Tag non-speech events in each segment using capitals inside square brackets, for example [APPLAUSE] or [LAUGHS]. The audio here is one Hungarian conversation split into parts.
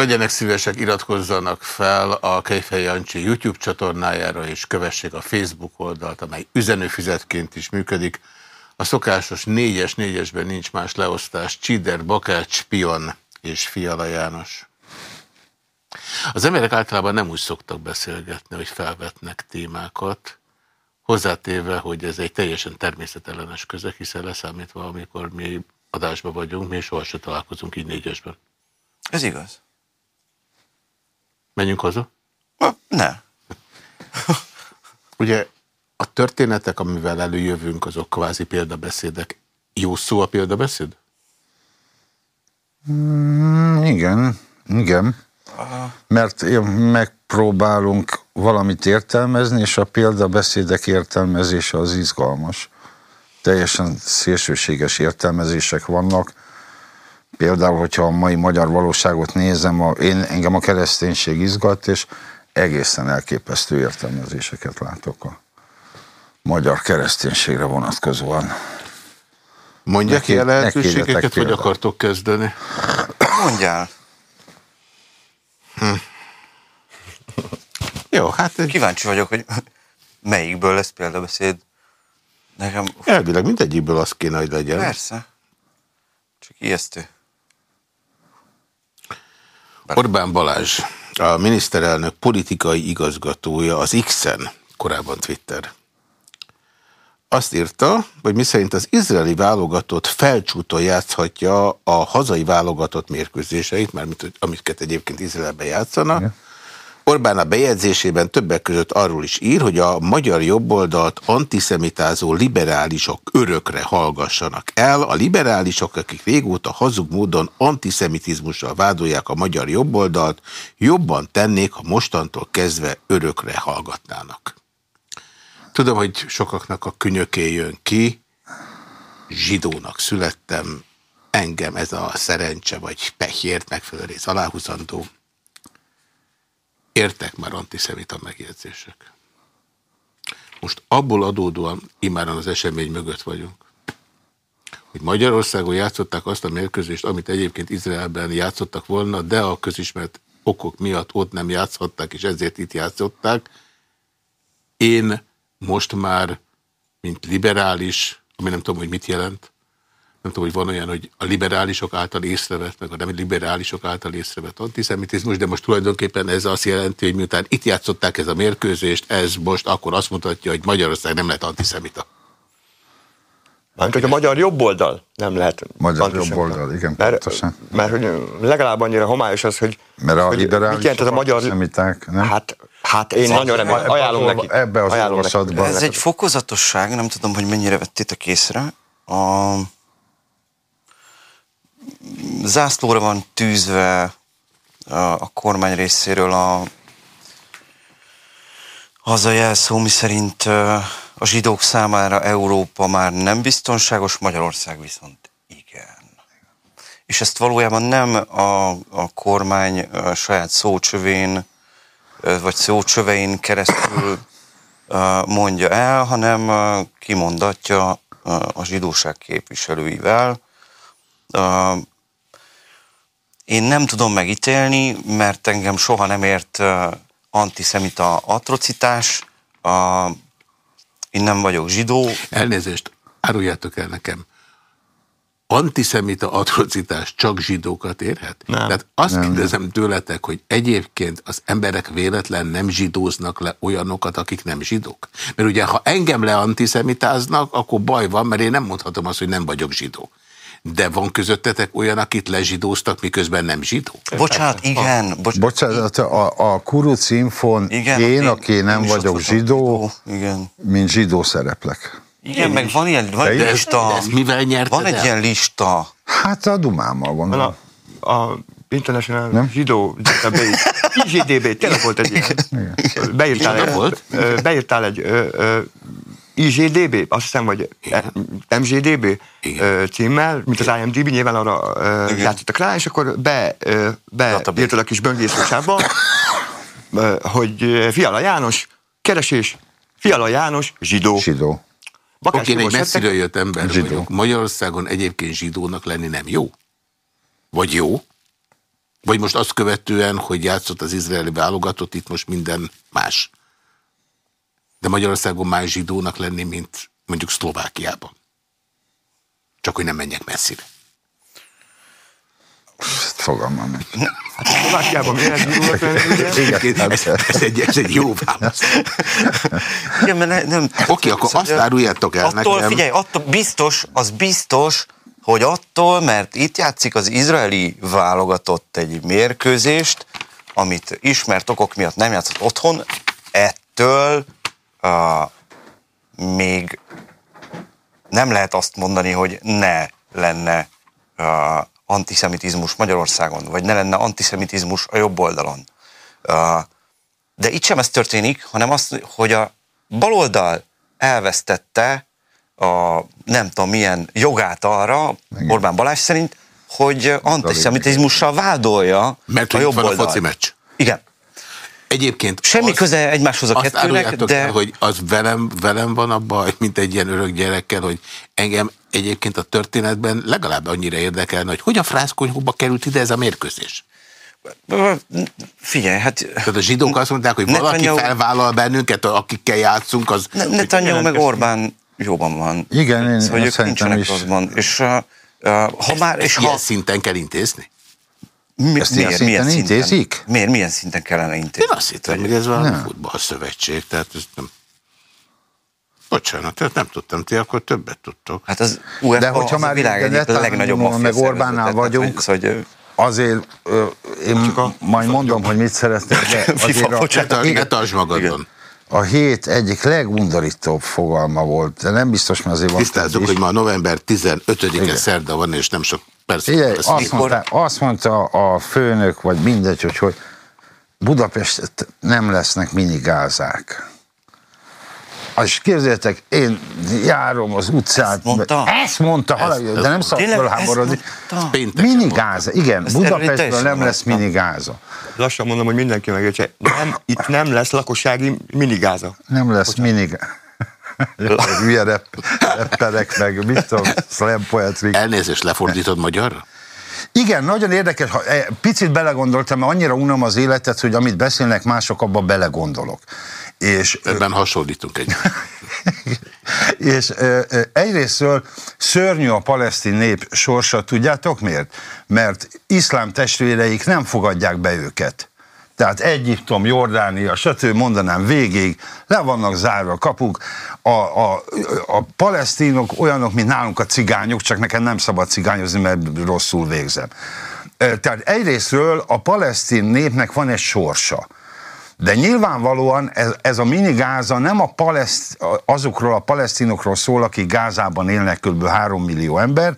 Legyenek szívesek, iratkozzanak fel a Kejfej Jancsi YouTube csatornájára, és kövessék a Facebook oldalt, amely üzenőfizetként is működik. A szokásos négyes négyesben nincs más leosztás. Csider, Bakács, Pion és Fiala János. Az emberek általában nem úgy szoktak beszélgetni, hogy felvetnek témákat, hozzátéve, hogy ez egy teljesen természetellenes közeg, hiszen leszámítva, amikor mi adásban vagyunk, mi sohasem találkozunk így négyesben. Ez igaz. Menjünk haza? Ne. Ugye a történetek, amivel előjövünk, azok kvázi példabeszédek. Jó szó a példabeszéd? Mm, igen, igen. Mert megpróbálunk valamit értelmezni, és a példabeszédek értelmezése az izgalmas. Teljesen szélsőséges értelmezések vannak. Például, hogyha a mai magyar valóságot nézem, a, én, engem a kereszténység izgat, és egészen elképesztő értelmezéseket látok a magyar kereszténységre vonatkozóan. Mondja ki a lehetőségeket, hogy akartok kezdeni? Mondjál. Hm. Jó, hát... Kíváncsi vagyok, hogy melyikből lesz példabeszéd. Nekem... Elvileg mindegyikből az kéne, hogy legyen. Persze. Csak ijesztő. Orbán Balázs, a miniszterelnök politikai igazgatója az X-en, korábban Twitter. Azt írta, hogy miszerint az izraeli válogatott felcsúton játszhatja a hazai válogatott mérkőzéseit, mert amiket egyébként Izraelben játszana, Igen. Orbán a bejegyzésében többek között arról is ír, hogy a magyar jobboldalt antiszemitázó liberálisok örökre hallgassanak el. A liberálisok, akik régóta hazug módon antiszemitizmussal vádolják a magyar jobboldalt, jobban tennék, ha mostantól kezdve örökre hallgatnának. Tudom, hogy sokaknak a könyöké jön ki, zsidónak születtem, engem ez a szerencse vagy pehért megfelelő rész aláhúzandó. Értek már antiszemita megjegyzések. Most abból adódóan imáron az esemény mögött vagyunk, hogy Magyarországon játszották azt a mérkőzést, amit egyébként Izraelben játszottak volna, de a közismert okok miatt ott nem játszhatták, és ezért itt játszották. Én most már, mint liberális, ami nem tudom, hogy mit jelent, nem tudom, hogy van olyan, hogy a liberálisok által észrevett, meg a nem liberálisok által észrevett antiszemitizmus, de most tulajdonképpen ez azt jelenti, hogy miután itt játszották ez a mérkőzést, ez most akkor azt mutatja, hogy Magyarország nem lehet antiszemita. Mert hogy a magyar jobb oldal nem lehet. Magyar jobb oldal, igen, mert, pontosan. Mert hogy legalább annyira homályos az, hogy, mert a hogy mit jelent ez a magyar... Nem? Hát, hát én nagyon remélem, ajánlom neki. Ebbe az ajánlom neki. Ez egy fokozatosság, nem tudom, hogy mennyire vettétek észre. A zászlóra van tűzve a kormány részéről a, az a jelszó, mi szerint a zsidók számára Európa már nem biztonságos, Magyarország viszont igen. És ezt valójában nem a, a kormány a saját szócsövén, vagy szócsövein keresztül mondja el, hanem kimondatja a zsidóság képviselőivel, én nem tudom megítélni, mert engem soha nem ért uh, antiszemita atrocitás. Uh, én nem vagyok zsidó. Elnézést, áruljátok el nekem. Antiszemita atrocitás csak zsidókat érhet? Nem. Tehát azt nem, kérdezem nem. tőletek, hogy egyébként az emberek véletlen nem zsidóznak le olyanokat, akik nem zsidók. Mert ugye, ha engem le antiszemitáznak, akkor baj van, mert én nem mondhatom azt, hogy nem vagyok zsidó. De van közöttetek olyan, akit lezsidóztak, miközben nem zsidó? Bocsánat, igen. Bocs Bocsánat, a, a Kuruc Infon igen, én, aki nem vagyok zsidó, zsidó igen. mint zsidó szereplek. Igen, meg van ilyen van de lista. De ezt mivel nyerted Van egy el? ilyen lista. Hát a Dumámmal van. A, a International nem? Zsidó Database, [LAUGHS] IGDB, tényleg volt egy ilyen. Beírtál egy, beírtál egy ö, ö, IGDB, azt hiszem, vagy MGDB Igen. címmel, mint az IMDB, nyilván arra játszottak rá, és akkor be, be írtad a kis böngészősába, [COUGHS] hogy Fiala János, keresés, Fiala János, zsidó. Zsidó. Bakás Oké, egy messziről jött ember zsidó. vagyok. Magyarországon egyébként zsidónak lenni nem jó? Vagy jó? Vagy most azt követően, hogy játszott az izraeli válogatott, itt most minden más. De Magyarországon más zsidónak lenni, mint mondjuk Szlovákiában. Csak hogy nem menjek messzire. Fogalmam meg. Szlovákiában miért zsidónak lenni? Ez, ez, egy, ez egy jó válasz. Igen, mert ne, nem... Oké, okay, akkor azt áruljátok el attól, nekem. Figyelj, attól biztos, az biztos, hogy attól, mert itt játszik az izraeli válogatott egy mérkőzést, amit ismert okok miatt nem játszott otthon, ettől uh, még nem lehet azt mondani, hogy ne lenne uh, antiszemitizmus Magyarországon, vagy ne lenne antiszemitizmus a jobb oldalon. Uh, de itt sem ez történik, hanem az, hogy a baloldal elvesztette a nem tudom milyen jogát arra, Igen. Orbán Balázs szerint, hogy antiszemitizmussal vádolja Mert a jobb van oldal. a foci meccs. Igen. Egyébként Semmi azt, köze egymáshoz a kettőnek, de... El, hogy az velem, velem van abban, mint egy ilyen örök gyerekkel, hogy engem egyébként a történetben legalább annyira érdekelne, hogy hogy a frászkonyhóba került ide ez a mérkőzés. Figyelj, hát... Tehát a zsidók azt mondták, hogy valaki Netanyahu... felvállal bennünket, akikkel játszunk, az... Ne, Netanyahu meg Orbán jóban van. Igen, én szóval ők nincsenek is. rosszban. És, uh, ha már, és ha... szinten kell intézni? Mi, Ezt miért, milyen szinten intézik? Miért, milyen szinten kellene intézni? Én azt hittem, hogy ez a futballszövetség, tehát ez nem... Bocsánat, tehát nem tudtam, ti akkor többet tudtok. Hát az UEFA De hogyha az már a világ egyik legnagyobb meg Orbánnál vagyunk, hogy azért ö, én a, majd mondom, hogy mit szeretnék, de [LAUGHS] azért a, ne tartsd magadon. A hét egyik legundorítóbb fogalma volt, de nem biztos, mert azért van. Tisztázzuk, hogy ma november 15-e szerda van, és nem sok persze. Igen, azt, mondta, azt mondta a főnök, vagy mindegy, hogy, hogy Budapest nem lesznek minigázák. És képzeljétek, én járom az utcát. Ezt mondta? Ezt mondta, ezt, de nem szabad felháborodni. Minigáza, igen, ezt Budapestben nem lesz minigáza. Lassan mondom, hogy mindenki megértse. Nem, itt nem lesz lakossági minigáza. Nem lesz minigáza. [LAUGHS] Hülye repperek meg, mit tudom, slam poetry. Elnézést, lefordítod magyarra? Igen, nagyon érdekes, ha eh, picit belegondoltam, mert annyira unom az életet, hogy amit beszélnek mások, abba belegondolok. És, Ebben hasonlítunk egy. [LAUGHS] és egyrésztről szörnyű a palesztin nép sorsa, tudjátok miért? Mert iszlám testvéreik nem fogadják be őket. Tehát Egyiptom, Jordánia, stb. mondanám végig, le vannak zárva a kapuk. A, a, a palesztinok olyanok, mint nálunk a cigányok, csak nekem nem szabad cigányozni, mert rosszul végzem. Tehát egyrésztről a palesztin népnek van egy sorsa de nyilvánvalóan ez, ez a mini Gáza nem a paleszt, azokról a palesztinokról szól, akik Gázában élnek kb. 3 millió ember,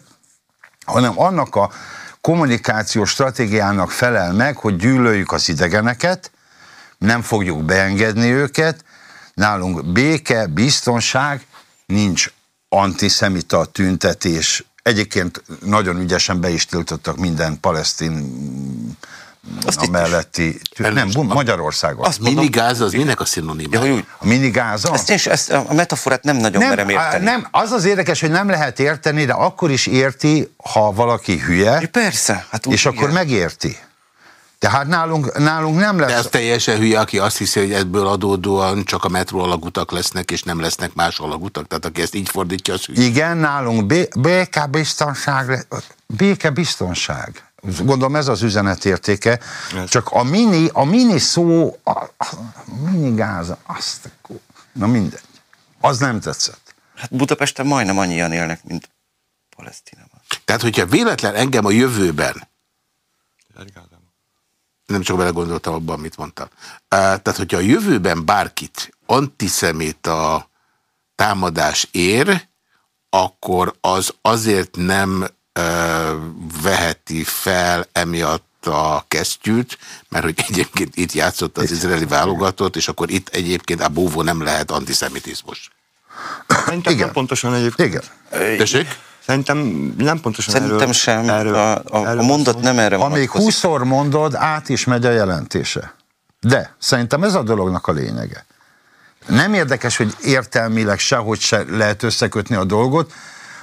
hanem annak a kommunikációs stratégiának felel meg, hogy gyűlöljük az idegeneket, nem fogjuk beengedni őket, nálunk béke, biztonság, nincs antiszemita tüntetés. Egyébként nagyon ügyesen be is tiltottak minden palesztin azt a melletti, nem, Magyarországon. Azt minigáz az minek a szinoníma? Ja, a minigáz? Ezt, is, ezt a metaforát nem nagyon nem, merem érteni. Nem, az az érdekes, hogy nem lehet érteni, de akkor is érti, ha valaki hülye. Ja, persze. Hát és igen. akkor megérti. Tehát nálunk, nálunk nem lesz... De ez teljesen hülye, aki azt hiszi, hogy ebből adódóan csak a metró alagutak lesznek, és nem lesznek más alagutak. Tehát aki ezt így fordítja, az hülye. Igen, nálunk békebiztonság, békebiztonság. Gondolom ez az üzenetértéke. Ez. Csak a mini, a mini szó, a, a mini gáz, azt, na mindegy. Az nem tetszett. Hát Budapesten majdnem annyian élnek, mint Palesztinában. Tehát, hogyha véletlen engem a jövőben nem csak belegondoltam abban, amit mondtam. Tehát, hogyha a jövőben bárkit antiszemita támadás ér, akkor az azért nem veheti fel emiatt a kesztyűt, mert hogy egyébként itt játszott az izraeli válogatott, és akkor itt egyébként a búvó nem lehet antiszemitizmus. Szerintem Igen. nem pontosan egyébként. Igen. Tessék? Szerintem nem pontosan Szerintem erről, sem. Erről, a, a, erről a mondat nem erre. Amíg húszszor mondod, át is megy a jelentése. De szerintem ez a dolognak a lényege. Nem érdekes, hogy értelmileg sehogy se lehet összekötni a dolgot,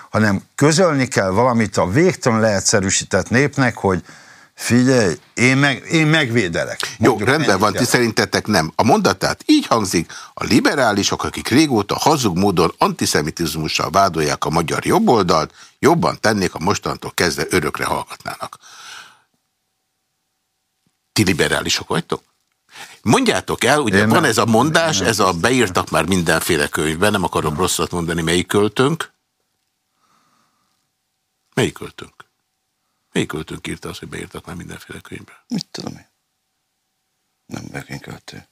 hanem közölni kell valamit a végtelen leegyszerűsített népnek, hogy Figyelj, én, meg, én megvédelek. Jó, rendben van, ti szerintetek nem. A mondatát így hangzik, a liberálisok, akik régóta hazug módon antiszemitizmussal vádolják a magyar jobboldalt, jobban tennék, a mostantól kezdve örökre hallgatnának. Ti liberálisok vagytok? Mondjátok el, ugye Én van nem, ez a mondás, ez a beírtak már mindenféle könyvben, nem akarom rosszat mondani, melyik költőnk? Melyik költőnk? Melyik költőnk írta azt, hogy beírtak már mindenféle könyvbe? Mit tudom én? Nem vagyok költő.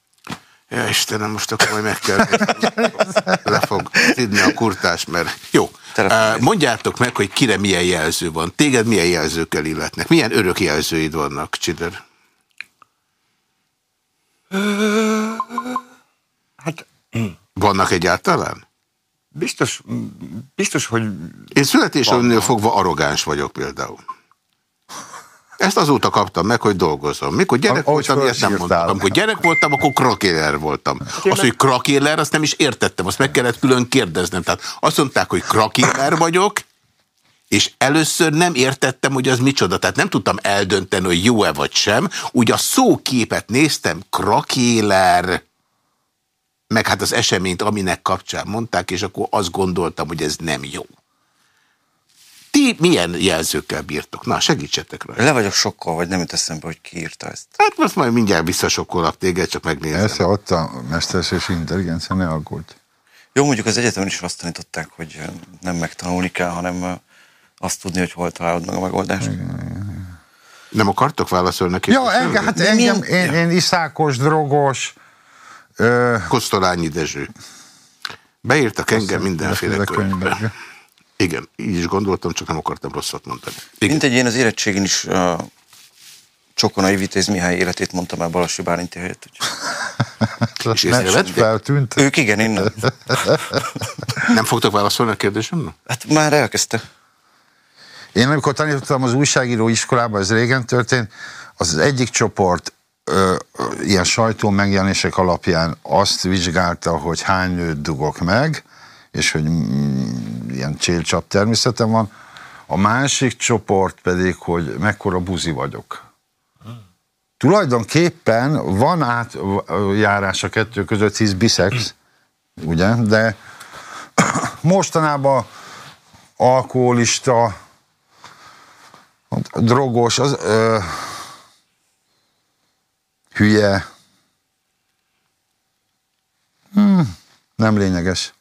Ja, Istenem, most akkor majd meg kell [LAUGHS] le fog szidni a kurtás, mert jó. Mondjátok meg, hogy kire milyen jelző van. Téged milyen jelzőkkel illetnek? Milyen örök jelzőid vannak, Csider? Hát... Vannak egyáltalán? Biztos, biztos, hogy... Én születésemnél fogva arrogáns vagyok például. Ezt azóta kaptam meg, hogy dolgozom. Mikor gyerek Ahogy voltam, ilyet nem mondtam. Amikor gyerek voltam, akkor krakéler voltam. Hát azt, hogy krakéler, azt nem is értettem, azt meg kellett külön kérdeznem. Tehát azt mondták, hogy krakéler vagyok, és először nem értettem, hogy az micsoda. Tehát nem tudtam eldönteni, hogy jó-e vagy sem. Úgy a szóképet néztem, krakéler, meg hát az eseményt, aminek kapcsán mondták, és akkor azt gondoltam, hogy ez nem jó. Ti milyen jelzőkkel bírtok? Na, segítsetek rá. Le vagyok sokkal, vagy nem jut eszembe, hogy ki írta ezt. Hát most majd mindjárt visszasokkolak téged, csak megnézem. Persze, ott a és intelligencia, ne aggódj. Jó, mondjuk az egyetemen is azt tanították, hogy nem megtanulni kell, hanem azt tudni, hogy hol találod meg a megoldást. Nem akartok válaszolni neki? Ja, engem, hát engem, én, én iszákos, drogos. Ö... Kosztolányi Dezső. Beírtak engem mindenféle könyvbe. Igen, így is gondoltam, csak nem akartam rosszat mondani. Igen. Mint egy én az érettségén is uh, Csokonai Vitéz Mihály életét mondtam el Balassi Bálinti helyett. [LAUGHS] És észrevették? Feltűnt? Ők igen, én [LAUGHS] nem. nem fogtok válaszolni a kérdésemre? Hát már elkezdte. Én amikor tanítottam az újságíró iskolában, ez régen történt, az, az egyik csoport ö, ilyen sajtó megjelenések alapján azt vizsgálta, hogy hány nőt dugok meg, és hogy mm, ilyen csélcsap természetem van. A másik csoport pedig, hogy mekkora buzi vagyok. Tulajdonképpen van átjárás a kettő között, hisz biszex, ugye, de [COUGHS] mostanában alkoholista, drogos, az ö, hülye, hmm, nem lényeges.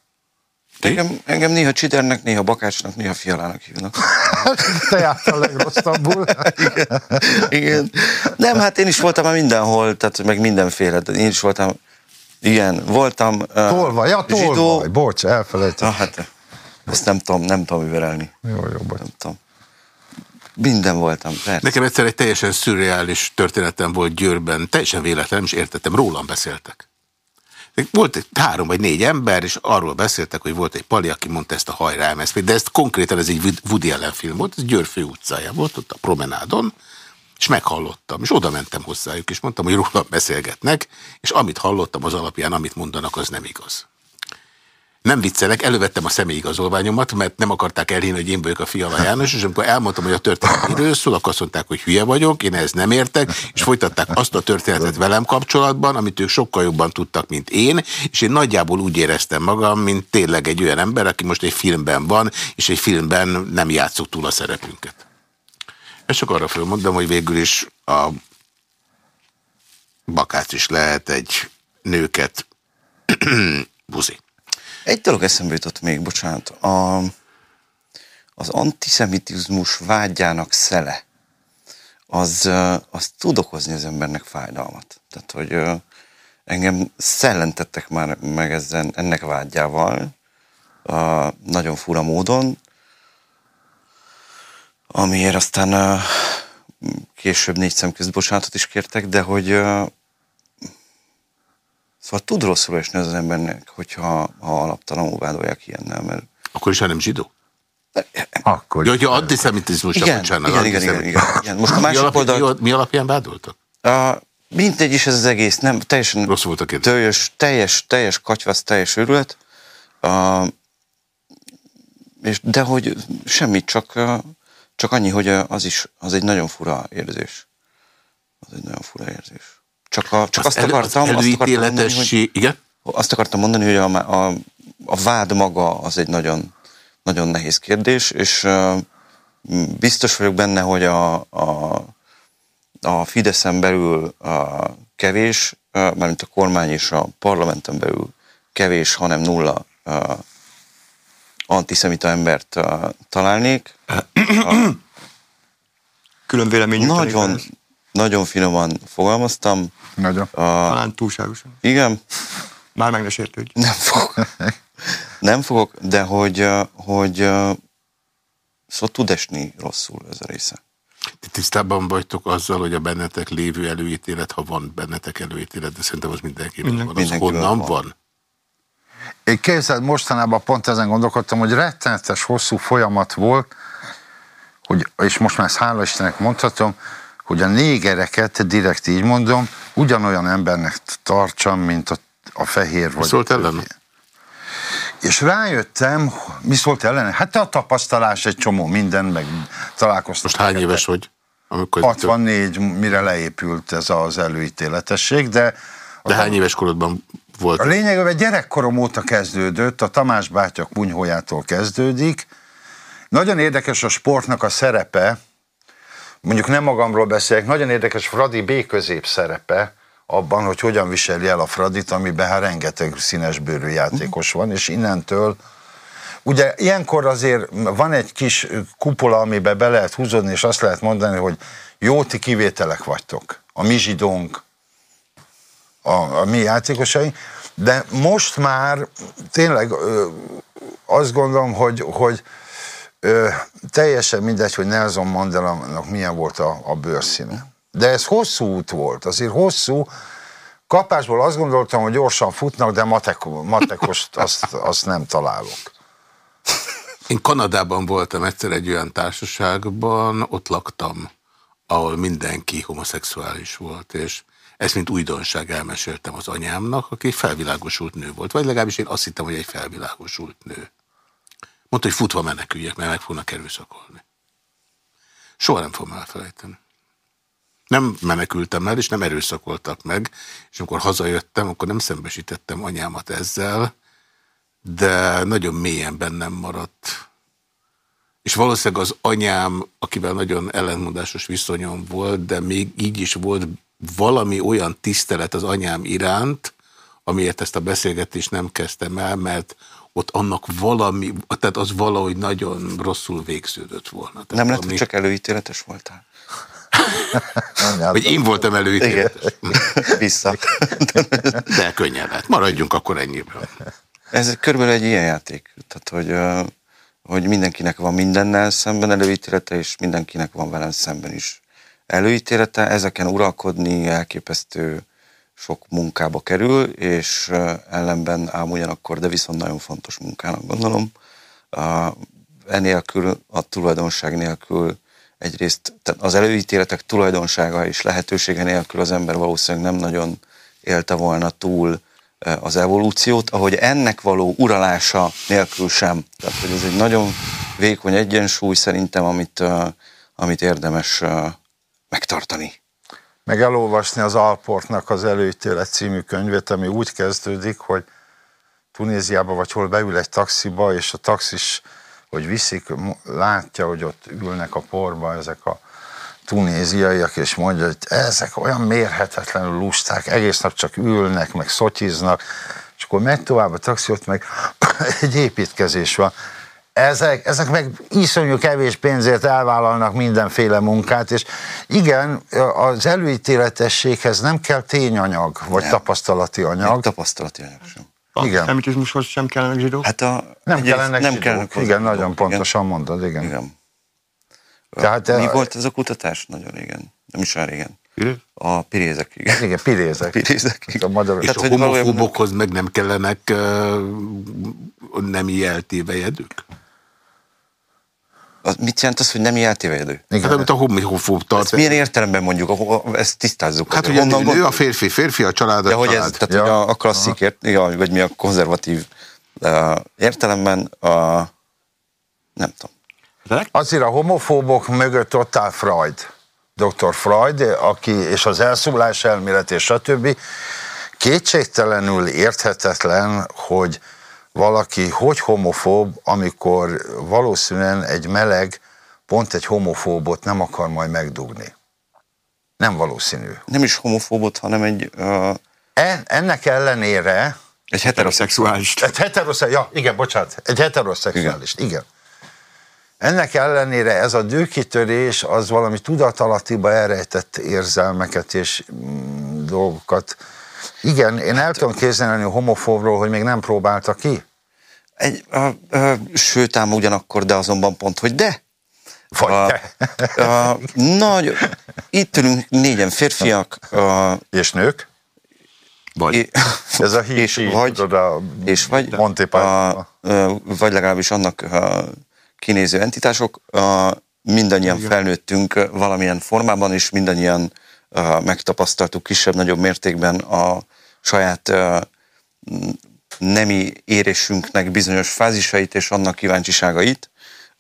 Engem, engem néha Csidernek, néha Bakácsnak, néha Fialának hívnak. [LAUGHS] Te jártál a legrosszabbul. igen, igen. Nem, hát én is voltam már mindenhol, tehát meg mindenféle. Én is voltam, igen, voltam Tolvaj, ja, tolvaj, zsidó. bocs, elfelejtettem. Ah, hát ezt nem tudom, nem tudom überelni. Jó, jó, bocs. Nem tudom. Minden voltam, persze. Nekem egyszer egy teljesen szürreális történetem volt Győrben, teljesen véletlen, és értettem, rólam beszéltek. Volt egy három vagy négy ember, és arról beszéltek, hogy volt egy pali, aki mondta ezt a hajrá de ezt konkrétan ez egy Woody Allen film volt, ez Győr fő utcája volt, ott a promenádon, és meghallottam, és oda mentem hozzájuk, és mondtam, hogy róla beszélgetnek, és amit hallottam az alapján, amit mondanak, az nem igaz. Nem viccelek, elővettem a személyigazolványomat, mert nem akarták elhinni, hogy én vagyok a Fiala [LAUGHS] János, és amikor elmondtam, hogy a történet miről szól, akkor azt mondták, hogy hülye vagyok, én ezt nem értek, és folytatták azt a történetet velem kapcsolatban, amit ők sokkal jobban tudtak, mint én, és én nagyjából úgy éreztem magam, mint tényleg egy olyan ember, aki most egy filmben van, és egy filmben nem játszok túl a szerepünket. Ezt csak arra fölmondom, hogy végül is a bakác is lehet egy nőket [CLEARS THROAT] buzi. Egy dolog eszembe jutott még, bocsánat. A, az antiszemitizmus vágyának szele, az, az tud okozni az embernek fájdalmat. Tehát, hogy engem szellentettek már meg ezen, ennek vágyával, nagyon fura módon, amiért aztán később négy szem bocsánatot is kértek, de hogy Szóval tud rosszul esni az, embernek, hogyha ha alaptalanul vádolják ilyennel, mert... Akkor is, ha nem zsidó? Akkor Jó, hogyha antiszemitizmus, igen, bocsánat, igen, igen, igen, igen, igen. Most a másik mi, alapján, oldal... mi alapján vádoltak? A, mindegy is ez az egész, nem, teljesen... Rossz volt a Teljes, teljes, teljes katyvasz, teljes őrület. A, és, de hogy semmit, csak, csak annyi, hogy az is, az egy nagyon fura érzés. Az egy nagyon fura érzés. Csak, a, csak azt, azt, akartam, az azt akartam mondani, hogy, igen? Azt akartam mondani, hogy a, a, a vád maga az egy nagyon, nagyon nehéz kérdés, és uh, biztos vagyok benne, hogy a, a, a Fideszen belül a kevés, uh, mármint a kormány és a parlamenten belül kevés, hanem nulla uh, antiszemita embert uh, találnék. [CLEARS THROAT] A, Külön véleményű. Nagyon, nagyon finoman fogalmaztam. Nagyon. A, Talán túlságosan. Igen. Már meg ne sértődj. Nem fogok. Nem fogok, de hogy, hogy szóval tud esni rosszul ez a része. Ti tisztában vagytok azzal, hogy a bennetek lévő előítélet, ha van bennetek előítélet, de szerintem az mindenkinek Minden, van. Az honnan van? van? Én képzeld, mostanában pont ezen gondolkodtam, hogy rettenetes hosszú folyamat volt, hogy, és most már ezt hála Istennek mondhatom, hogy a négereket, direkt így mondom, ugyanolyan embernek tartsam, mint a, a fehér vagy. Szólt ellen? És rájöttem, mi szólt ellene? Hát a tapasztalás egy csomó minden, meg találkoztam. Most hány éves vagy? Amikor 64, mire leépült ez az előítéletesség, de... De hány éves korodban volt? A lényeg, hogy gyerekkorom óta kezdődött, a Tamás bátyak bunyhójától kezdődik. Nagyon érdekes a sportnak a szerepe, mondjuk nem magamról beszélek, nagyon érdekes Fradi B közép szerepe, abban, hogy hogyan viseli el a Fradit, amiben hát rengeteg színes bőrű játékos van, és innentől Ugye ilyenkor azért van egy kis kupola, amiben be lehet húzódni, és azt lehet mondani, hogy jó, ti kivételek vagytok. A mi zsidónk, a, a mi játékosaink, de most már tényleg ö, azt gondolom, hogy, hogy ö, teljesen mindegy, hogy Nelson Mandela-nak milyen volt a, a bőrszíne. De ez hosszú út volt, azért hosszú. Kapásból azt gondoltam, hogy gyorsan futnak, de matek, matekost azt, azt nem találok. Én Kanadában voltam egyszer egy olyan társaságban, ott laktam, ahol mindenki homoszexuális volt, és ezt mint újdonság elmeséltem az anyámnak, aki felvilágosult nő volt, vagy legalábbis én azt hittem, hogy egy felvilágosult nő. Mondta, hogy futva meneküljek, mert meg fognak erőszakolni. Soha nem fogom elfelejteni. Nem menekültem el, és nem erőszakoltak meg, és amikor hazajöttem, akkor nem szembesítettem anyámat ezzel, de nagyon mélyen bennem maradt. És valószínűleg az anyám, akivel nagyon ellentmondásos viszonyom volt, de még így is volt valami olyan tisztelet az anyám iránt, amiért ezt a beszélgetést nem kezdtem el, mert ott annak valami, tehát az valahogy nagyon rosszul végződött volna. Tehát nem lett, valami... csak előítéletes voltál? Hogy én voltam előítéletes. [LAUGHS] Vissza. De könnyen lett. Maradjunk akkor ennyiben. Ez körülbelül egy ilyen játék. Tehát, hogy, hogy mindenkinek van mindennel szemben előítélete, és mindenkinek van velem szemben is előítélete. Ezeken uralkodni elképesztő sok munkába kerül, és ellenben ám ugyanakkor, de viszont nagyon fontos munkának gondolom. Enélkül, a tulajdonság nélkül egyrészt az előítéletek tulajdonsága és lehetősége nélkül az ember valószínűleg nem nagyon élte volna túl az evolúciót, ahogy ennek való uralása nélkül sem. Tehát, hogy ez egy nagyon vékony egyensúly szerintem, amit, amit érdemes megtartani. Meg elolvasni az Alportnak az előítélet című könyvét, ami úgy kezdődik, hogy Tunéziába vagy hol beül egy taxiba, és a taxis, hogy viszik, látja, hogy ott ülnek a porba ezek a tunéziaiak, és mondja, hogy ezek olyan mérhetetlenül lusták, egész nap csak ülnek, meg szotyiznak, és akkor megy tovább a taxi, ott meg [COUGHS] egy építkezés van. Ezek, ezek meg iszonyú kevés pénzért elvállalnak mindenféle munkát, és igen, az előítéletességhez nem kell tényanyag, vagy nem. tapasztalati anyag. Nem tapasztalati anyag sem. A igen. szemitizmushoz sem kellenek zsidók? Hát a, nem kellenek nem zsidók. Kellenek igen, nagyon pontosan igen. mondod, igen. igen. Tehát, Mi a... volt ez a kutatás? Nagyon régen. Nem is olyan régen. A pirézek, igen. Igen, pirézek. A pirézek, igen. A magyar... És Tehát, a homofóbokhoz meg nem kellenek uh, nemi eltévejedők? Az, mit jelent az, hogy nem eltévejedő? Igen. Hát amit a homofób tart. Ezt milyen értelemben mondjuk? Ezt tisztázzuk. Hát, hogy a nő a férfi, férfi a család a család. Hogy ez, tehát, ja. hogy a, a klasszik, ért, ja, vagy mi a konzervatív uh, értelemben a, nem tudom. Azért a homofóbok mögött ott áll Freud. dr. Freud, aki, és az elszólás elmélet, és stb. Kétségtelenül érthetetlen, hogy valaki hogy homofób, amikor valószínűen egy meleg pont egy homofóbot nem akar majd megdugni. Nem valószínű. Nem is homofóbot, hanem egy... Uh... En, ennek ellenére... Egy heteroszexuális. Egy heteroszexuális, ja, igen, bocsánat, egy heteroszexuális, igen. igen. Ennek ellenére ez a dőkitörés az valami tudatalattiba elrejtett érzelmeket és mm, dolgokat. Igen, én el tudom képzelni a homofóbról, hogy még nem próbálta ki. Egy, a, a, sőt, ám ugyanakkor, de azonban pont, hogy de. Vagy a, a, nagy, itt ülünk négyen férfiak. A, és nők? Vagy. Ez a hí, és, hí, vagy, tudod, a és vagy, Monty a, a, vagy legalábbis annak a kinéző entitások, a, mindannyian Igen. felnőttünk valamilyen formában, és mindannyian a, megtapasztaltuk kisebb-nagyobb mértékben a saját a, nemi érésünknek bizonyos fázisait és annak kíváncsiságait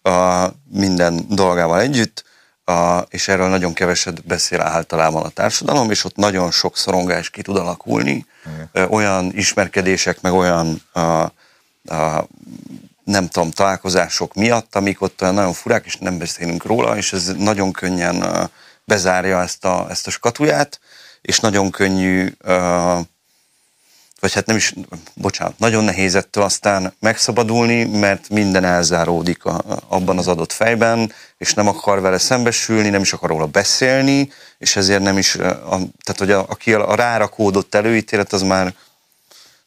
a minden dolgával együtt, a, és erről nagyon keveset beszél általában a társadalom, és ott nagyon sok szorongás ki tud alakulni, Igen. olyan ismerkedések, meg olyan a, a, nem tudom, találkozások miatt, amik ott nagyon furák, és nem beszélünk róla, és ez nagyon könnyen bezárja ezt a, ezt a skatuját, és nagyon könnyű vagy hát nem is, bocsánat, nagyon nehéz ettől aztán megszabadulni, mert minden elzáródik a, abban az adott fejben, és nem akar vele szembesülni, nem is akar róla beszélni, és ezért nem is, a, tehát hogy a, aki a rárakódott előítélet, az már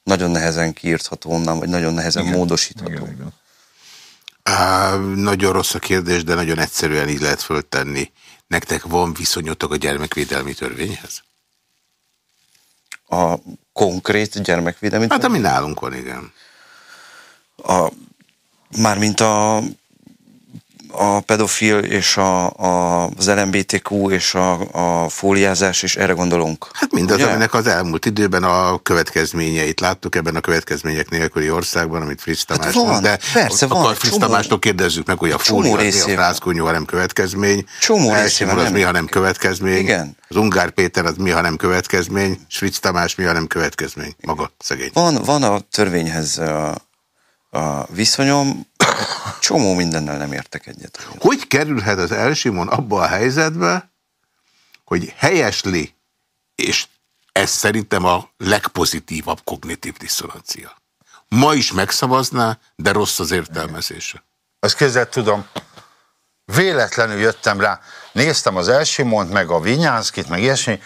nagyon nehezen kiírtható onnan, vagy nagyon nehezen igen, módosítható. Igen, igen. Á, nagyon rossz a kérdés, de nagyon egyszerűen így lehet föltenni. Nektek van viszonyotok a gyermekvédelmi törvényhez? A konkrét gyermekvédelmi Hát ami nálunk van, igen. A, mármint a, a pedofil és a, a, az LMBTQ és a, a fóliázás, és erre gondolunk. Hát mindaz, Ugye? aminek az elmúlt időben a következményeit láttuk ebben a következmények nélküli országban, amit Fritz Tamás hát van, de persze, van. Akkor Fritz Tamástól kérdezzük meg, hogy a fólia, a frászkonyó, ha nem következmény. Csomó részében az nem. mi, ha nem következmény. Igen. Az Ungár Péter az mi, ha nem következmény. Fritz Tamás mi, ha nem következmény. Maga szegény. Van, van a törvényhez a, a viszonyom, csomó mindennel nem értek egyet. Hogy kerülhet az Elsimon abba a helyzetbe, hogy helyesli, és ez szerintem a legpozitívabb kognitív diszonancia. Ma is megszavazná, de rossz az értelmezése. Azt között tudom. Véletlenül jöttem rá. Néztem az Elsimont, meg a Vinyánszkit, meg ilyesmi,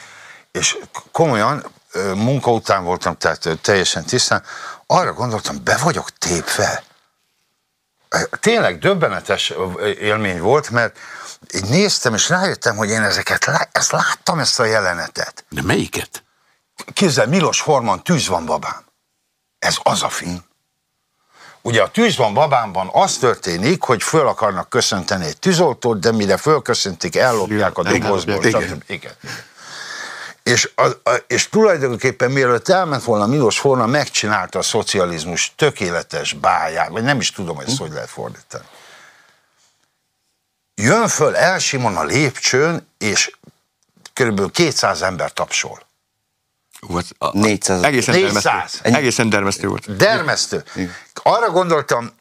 és komolyan munka után voltam, tehát teljesen tisztán, arra gondoltam, be vagyok tépve tényleg döbbenetes élmény volt, mert így néztem, és rájöttem, hogy én ezeket, ezt láttam, ezt a jelenetet. De melyiket? Képzel, Milos Forman, Tűz van babám. Ez az a film. Ugye a Tűz van babámban az történik, hogy föl akarnak köszönteni egy tűzoltót, de mire fölköszöntik, ellopják a dobozból. Igen. Igen. És, a, a, és tulajdonképpen mielőtt elment volna Milos Forna, megcsinálta a szocializmus tökéletes báját, vagy nem is tudom, hogy ezt hogy lehet fordítani. Jön föl Elsimon a lépcsőn, és körülbelül 200 ember tapsol. Volt a, 400. Egészen 400. dermesztő. Egészen dermesztő volt. Dermesztő. Arra gondoltam,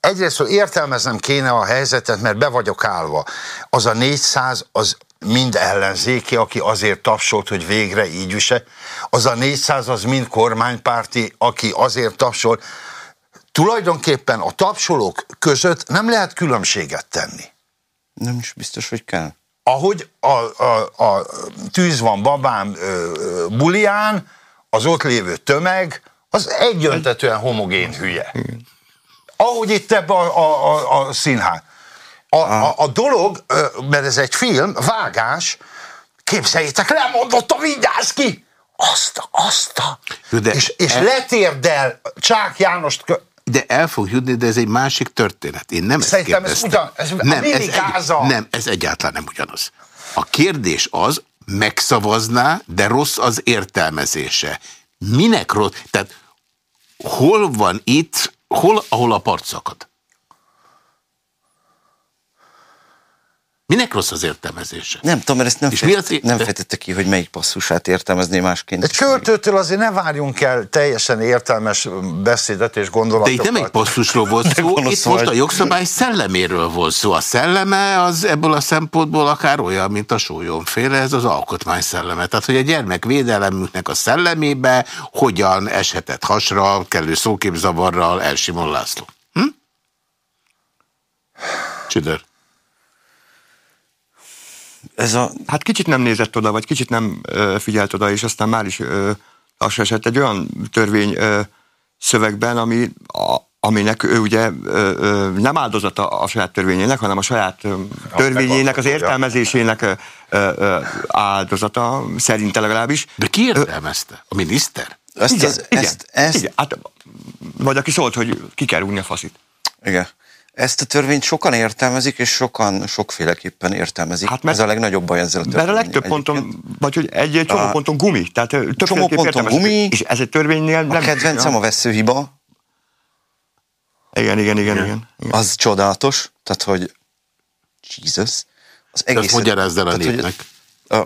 egyrészt, hogy értelmeznem kéne a helyzetet, mert be vagyok állva. Az a 400, az mind ellenzéki, aki azért tapsolt, hogy végre így vise. Az a 400 az mind kormánypárti, aki azért tapsolt. Tulajdonképpen a tapsolók között nem lehet különbséget tenni. Nem is biztos, hogy kell. Ahogy a, a, a tűz van babám ö, bulián, az ott lévő tömeg, az egyöntetően homogén hülye. Ahogy itt ebben a, a, a, a színház. A, a, a dolog, mert ez egy film, vágás, képzeljétek, lemondott a ki! Azt a, azt a... De és, és el... letérdel Csák Jánost... De el fog jutni, de ez egy másik történet. Én nem Szerintem ezt kérdeztem. ez ugyan, ez nem, ez egy, nem, ez egyáltalán nem ugyanaz. A kérdés az, megszavazná, de rossz az értelmezése. Minek rossz? Tehát hol van itt, hol, ahol a part szakad? Minek rossz az értelmezése? Nem tudom, mert ezt nem, És fejtette, az- nem fejtette ki, hogy melyik passzusát értelmezné másként. Egy költőtől azért ne várjunk el teljesen értelmes beszédet és De gondolatokat. itt nem egy passzusról volt szó, itt most vagy. a jogszabály szelleméről volt szó. A szelleme az ebből a szempontból akár olyan, mint a sólyomféle, ez az alkotmány szelleme. Tehát, hogy a gyermekvédelemünknek a szellemébe hogyan eshetett hasra, kellő szóképzavarral Elsimon László. Hm? Csüdör. Ez a, Hát kicsit nem nézett oda, vagy kicsit nem ö, figyelt oda, és aztán már is ö, lassan esett egy olyan törvény ö, szövegben, ami, a, aminek ő ugye ö, ö, nem áldozata a saját törvényének, hanem a saját ö, törvényének, az értelmezésének ö, ö, áldozata, szerinte legalábbis. De ki értelmezte? A miniszter? ezt, Igen, az, igen, ezt, ezt, igen. Hát, vagy aki szólt, hogy ki kell rúgni a faszit. Igen. Ezt a törvényt sokan értelmezik, és sokan sokféleképpen értelmezik. Hát mert- Ez a legnagyobb baj ezzel a Mert törvényel. a legtöbb ponton, egyébként. vagy hogy egy, egy csomó A- ponton gumi. Tehát többféleképp ponton gumi. És ez egy törvénynél A nem... kedvencem a veszőhiba, Igen, igen, igen, igen. igen. az csodálatos, tehát hogy Jesus, az egész... magyarázd el a tehát, hogy- népnek. a-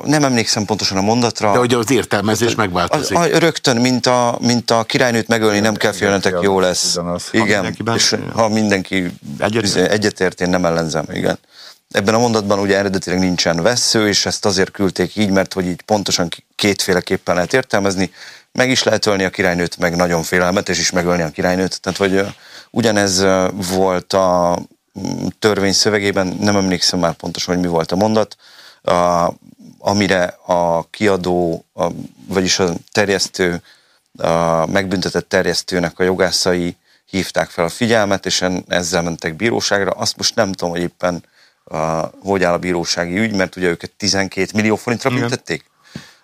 Nem emlékszem pontosan a mondatra. De hogy az értelmezés az, megváltozik. a, rögtön, mint a, mint a királynőt megölni, nem kell félnetek, jó lesz. ugyanaz. Ha Igen, mindenki és ha mindenki Egyetért. izé, egyetért, én nem ellenzem, igen. Ebben a mondatban ugye eredetileg nincsen vesző, és ezt azért küldték így, mert hogy így pontosan kétféleképpen lehet értelmezni. Meg is lehet ölni a királynőt, meg nagyon félelmetes is megölni a királynőt. Tehát, hogy ugyanez volt a mm, törvény szövegében, nem emlékszem már pontosan, hogy mi volt a mondat, a, amire a kiadó, a, vagyis a terjesztő, a megbüntetett terjesztőnek a jogászai hívták fel a figyelmet, és ezzel mentek bíróságra. Azt most nem tudom, hogy éppen a, hogy áll a bírósági ügy, mert ugye őket 12 millió forintra büntették.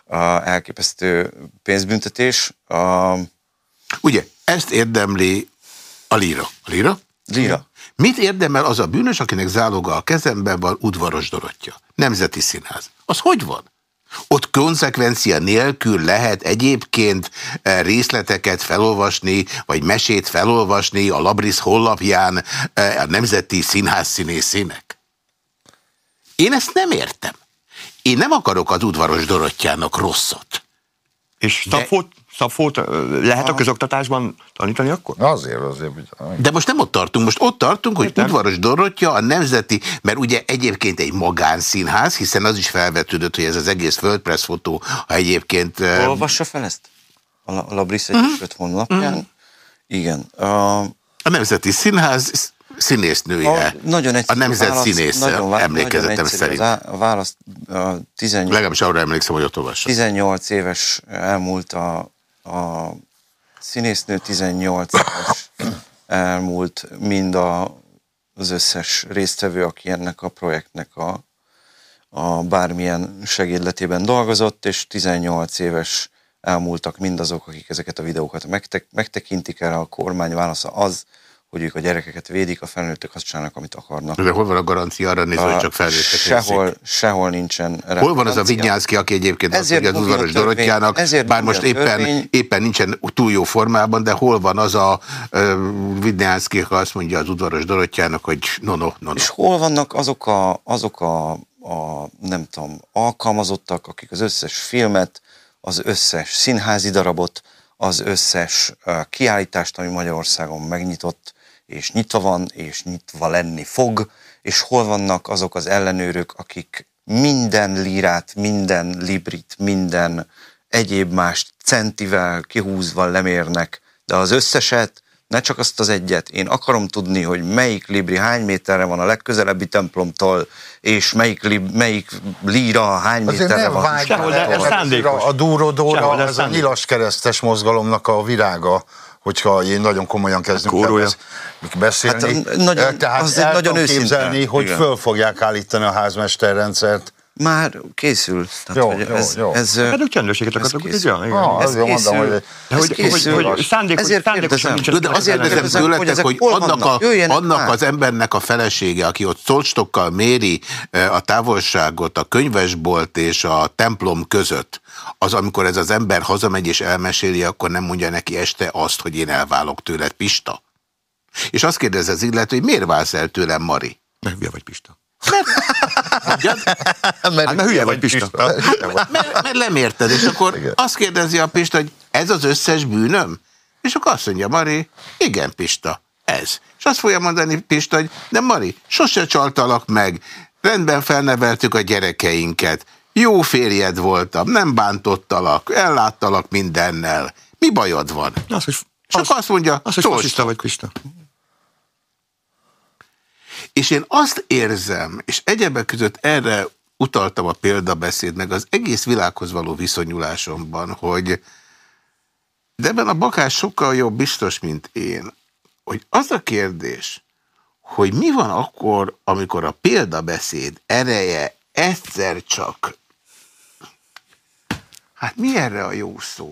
A, elképesztő pénzbüntetés. A, Ugye, ezt érdemli a líra. A líra? Lira. Mit érdemel az a bűnös, akinek záloga a kezemben van udvaros Dorottya? Nemzeti Színház. Az hogy van? Ott konzekvencia nélkül lehet egyébként eh, részleteket felolvasni, vagy mesét felolvasni a Labris hollapján eh, a Nemzeti Színház színészének? Én ezt nem értem. Én nem akarok az udvaros Dorottyának rosszat. És szapfót, szapfót ö, lehet a közoktatásban tanítani akkor? Azért, azért. hogy- De most nem ott tartunk, most ott tartunk, hogy Értem. Udvaros Dorottya a nemzeti, mert ugye egyébként egy magánszínház, hiszen az is felvetődött, hogy ez az egész földpressz fotó, ha egyébként... Olvassa fel ezt? A La- a Labris Egyesület honlapján. Igen. A, A Nemzeti Színház sz- színésznője. A, nagyon a egyszerű nemzet válasz, színésze, nagyon, emlékezetem nagyon szerint. A válasz a 18, Legalábbis arra emlékszem, hogy ott olvastam. 18 éves elmúlt a, a színésznő, 18 éves elmúlt mind a, az összes résztvevő, aki ennek a projektnek a, a bármilyen segédletében dolgozott, és 18 éves elmúltak mindazok, akik ezeket a videókat megtek, megtekintik erre a kormány válasza. Az, hogy ők a gyerekeket védik, a felnőttek azt csinálnak, amit akarnak. De hol van a garancia arra nézve, hogy csak felnőttek sehol, érzik? sehol nincsen Hol van az a. Vinyánszki, aki egyébként azt Ezért mondja az udvaros Dorottyának, ezért bár most éppen, törvény. éppen nincsen túl jó formában, de hol van az a uh, Vinyánszki, aki azt mondja az udvaros Dorottyának, hogy no, no, no, no. És hol vannak azok a, azok a, a nem tudom, alkalmazottak, akik az összes filmet, az összes színházi darabot, az összes uh, kiállítást, ami Magyarországon megnyitott, és nyitva van, és nyitva lenni fog, és hol vannak azok az ellenőrök, akik minden lírát, minden librit, minden egyéb más centivel kihúzva lemérnek, de az összeset, ne csak azt az egyet. Én akarom tudni, hogy melyik libri hány méterre van a legközelebbi templomtól, és melyik, lib, melyik líra hány Azért méterre nem van. vágy Sehol, de ez szándékos. a ez ez a szándékos. nyilas keresztes mozgalomnak a virága, hogyha én nagyon komolyan kezdünk el Kórója. besz- beszélni. Hát, nagyon- Eh, Tehát az el nagyon képzelni, hogy Igen. föl fogják állítani a házmesterrendszert. Már készül. Tehát, Jó, hogy jó, ez, jó. Ez, Hát ők csendőséget ez akartak, készül. ugye? Ah, ez azért mondom, készül. hogy- ez hogy- hogy- készül. hogy szándékos- Ezért szándékosan kérdezem. nincsen- De azért kérdezem hogy tőletek, hogy hol annak, a, annak az embernek a felesége, aki ott szolcstokkal méri eh, a távolságot a könyvesbolt és a templom között, az amikor ez az ember hazamegy és elmeséli, akkor nem mondja neki este azt, hogy én elválok tőled, Pista. És azt kérdez az illető, hogy miért válsz el tőlem, Mari? Meg hülye vagy Pista. Mert, mert, hát, mert hülye vagy, Pista. Pista. Hát, mert, mert nem érted, és akkor igen. azt kérdezi a Pista, hogy ez az összes bűnöm? És akkor azt mondja Mari, igen, Pista, ez. És azt fogja mondani Pista, hogy de Mari, sose csaltalak meg, rendben felneveltük a gyerekeinket, jó férjed voltam, nem bántottalak, elláttalak mindennel. Mi bajod van? Az, hogy, Csak az, azt mondja, az, hogy fasiszta vagy, Pista. És én azt érzem, és egyebek között erre utaltam a példabeszéd, meg az egész világhoz való viszonyulásomban, hogy de ebben a bakás sokkal jobb biztos, mint én, hogy az a kérdés, hogy mi van akkor, amikor a példabeszéd ereje egyszer csak, hát mi erre a jó szó?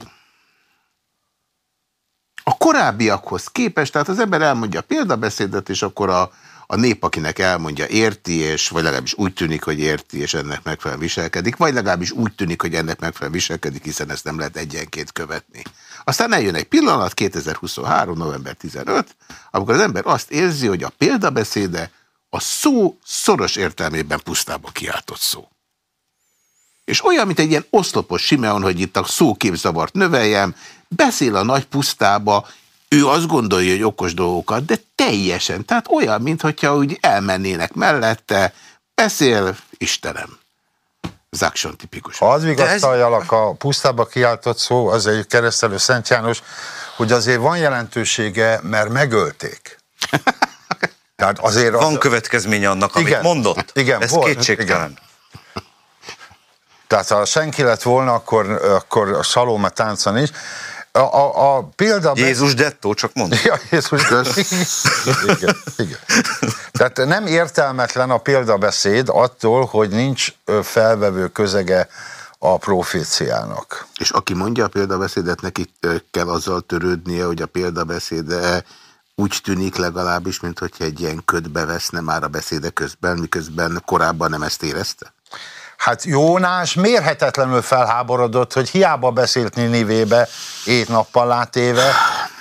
A korábbiakhoz képest, tehát az ember elmondja a példabeszédet, és akkor a, a nép, akinek elmondja, érti, és vagy legalábbis úgy tűnik, hogy érti, és ennek megfelelően viselkedik, vagy legalábbis úgy tűnik, hogy ennek megfelelően viselkedik, hiszen ezt nem lehet egyenként követni. Aztán eljön egy pillanat, 2023. november 15, amikor az ember azt érzi, hogy a példabeszéde a szó szoros értelmében pusztába kiáltott szó. És olyan, mint egy ilyen oszlopos Simeon, hogy itt a szóképzavart növeljem, beszél a nagy pusztába, ő azt gondolja, hogy okos dolgokat, de teljesen. Tehát olyan, mintha úgy elmennének mellette, beszél, Istenem. Zakson tipikus. Az vigasztaljalak a pusztába kiáltott szó, az egy keresztelő Szent János, hogy azért van jelentősége, mert megölték. [LAUGHS] Tehát azért az... Van következménye annak, amit igen, mondott. Igen, Ez volt, kétségtelen. Igen. Tehát ha senki lett volna, akkor, akkor a Salome táncon is. A, a, a példa... Jézus dettó, csak mondom. Ja, Jézus igen, igen. Tehát nem értelmetlen a példabeszéd attól, hogy nincs felvevő közege a proféciának. És aki mondja a példabeszédet, neki kell azzal törődnie, hogy a példabeszéde úgy tűnik legalábbis, mint hogyha egy ilyen ködbe veszne már a beszéde közben, miközben korábban nem ezt érezte? Hát Jónás mérhetetlenül felháborodott, hogy hiába beszélt Ninivébe ét nappal látéve,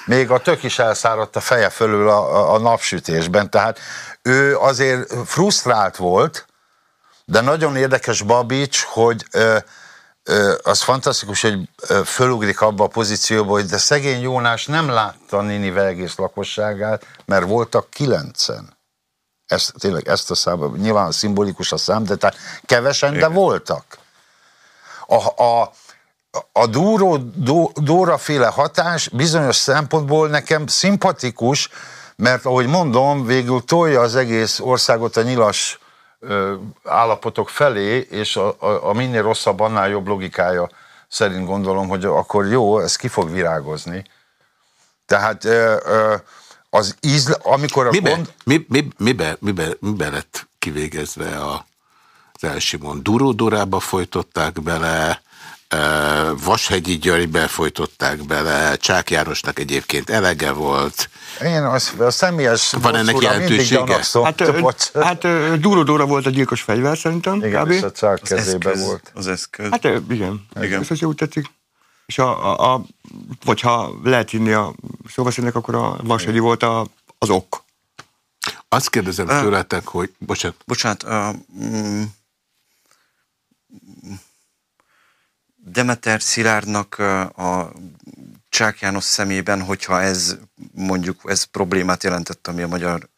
még a tök is elszáradt a feje fölül a, a, a napsütésben. Tehát ő azért frusztrált volt, de nagyon érdekes Babics, hogy ö, az fantasztikus, hogy fölugrik abba a pozícióba, hogy de szegény Jónás nem látta Ninive egész lakosságát, mert voltak kilencen ezt, tényleg ezt a számot, nyilván szimbolikus a szám, de tehát kevesen, Igen. de voltak. A, a, a Dúró, Dóra féle hatás bizonyos szempontból nekem szimpatikus, mert ahogy mondom, végül tolja az egész országot a nyilas állapotok felé, és a, a, a minél rosszabb, annál jobb logikája szerint gondolom, hogy akkor jó, ez ki fog virágozni. Tehát az ízle, amikor a mibe, gond... Mi, mi, mibe, mibe, mibe lett kivégezve a, az első mond? Duródorába folytották bele, Vashegyi Györgybe folytották bele, Csák Jánosnak egyébként elege volt. Én az, a személyes Van ennek jelentősége? Hát, hát Dúró volt a gyilkos fegyver szerintem. Igen, kb. és a Csák kezébe volt. Az eszköz. Hát igen, igen. ez úgy tetszik. És a, a, a vagy ha lehet hinni a szóveszélynek, akkor a Vasegyi volt a, az ok. Azt kérdezem tőletek, hogy... Bocsánat. Bocsánat. Uh, mm, Demeter Szilárdnak a Csák János szemében, hogyha ez mondjuk ez problémát jelentett, ami a Magyar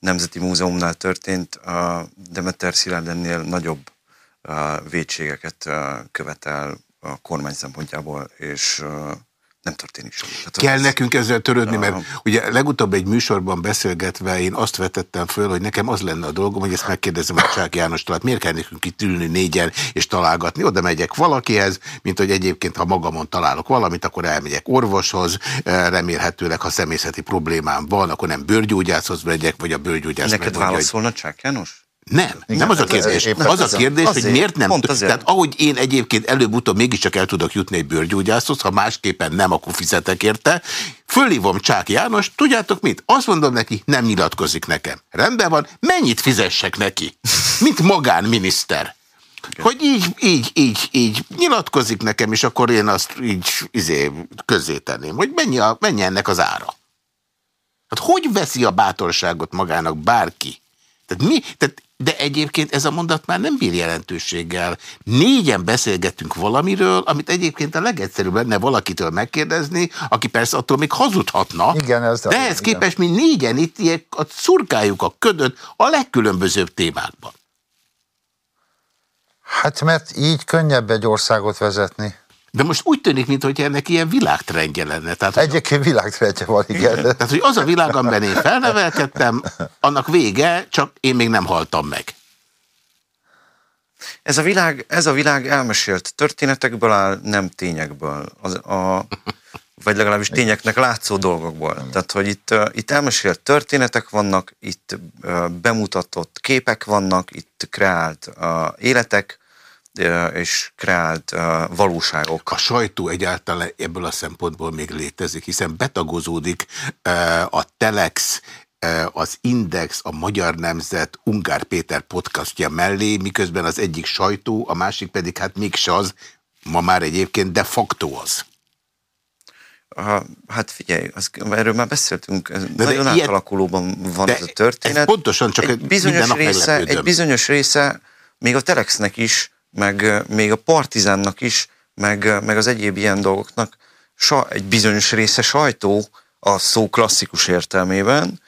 Nemzeti Múzeumnál történt, a Demeter Szilárd ennél nagyobb vétségeket követel a kormány szempontjából, és nem történik semmi. Kell az... nekünk ezzel törődni, mert ugye legutóbb egy műsorban beszélgetve én azt vetettem föl, hogy nekem az lenne a dolgom, hogy ezt megkérdezem a Csák Jánostól, hát miért kell nekünk itt ülni négyen és találgatni? Oda megyek valakihez, mint hogy egyébként, ha magamon találok valamit, akkor elmegyek orvoshoz, remélhetőleg, ha személyzeti problémám van, akkor nem bőrgyógyászhoz megyek, vagy a bőrgyógyász Neked válaszolna hogy... Csák János? Nem, Igen, nem az a kérdés. Az, az a kérdés, azért, hogy miért nem. Tehát ahogy én egyébként előbb-utóbb mégiscsak el tudok jutni egy bőrgyógyászhoz, ha másképpen nem, akkor fizetek érte. Fölhívom Csák János, tudjátok mit? Azt mondom neki, nem nyilatkozik nekem. Rendben van, mennyit fizessek neki? Mint magánminiszter. Hogy így, így, így, így nyilatkozik nekem, és akkor én azt így izé, közzétenném, hogy mennyi, a, mennyi ennek az ára. Hát hogy veszi a bátorságot magának bárki, Tehát mi? Tehát, de egyébként ez a mondat már nem bír jelentőséggel. Négyen beszélgetünk valamiről, amit egyébként a legegyszerűbb lenne valakitől megkérdezni, aki persze attól még hazudhatna. Igen, ez de ehhez képest mi négyen itt ilyen, szurkáljuk a ködöt a legkülönbözőbb témákban. Hát mert így könnyebb egy országot vezetni. De most úgy tűnik, mintha ennek ilyen világtrendje lenne. Tehát, Egyébként világtrendje van, igen. igen. Tehát, hogy az a világ, amiben én felnevelkedtem, annak vége, csak én még nem haltam meg. Ez a világ, ez a világ elmesélt történetekből áll, nem tényekből. Az, a, vagy legalábbis tényeknek látszó dolgokból. Tehát, hogy itt, itt elmesélt történetek vannak, itt bemutatott képek vannak, itt kreált életek, és kreált valóságok. A sajtó egyáltalán ebből a szempontból még létezik, hiszen betagozódik a Telex, az Index, a Magyar Nemzet, Ungár Péter podcastja mellé, miközben az egyik sajtó, a másik pedig hát mégse az, ma már egyébként de facto az. Hát figyelj, az, erről már beszéltünk, de nagyon de átalakulóban van ez a történet. Ez pontosan, csak egy bizonyos, része, egy bizonyos része, még a Telexnek is meg még a Partizánnak is, meg, meg az egyéb ilyen dolgoknak sa, egy bizonyos része sajtó a szó klasszikus értelmében.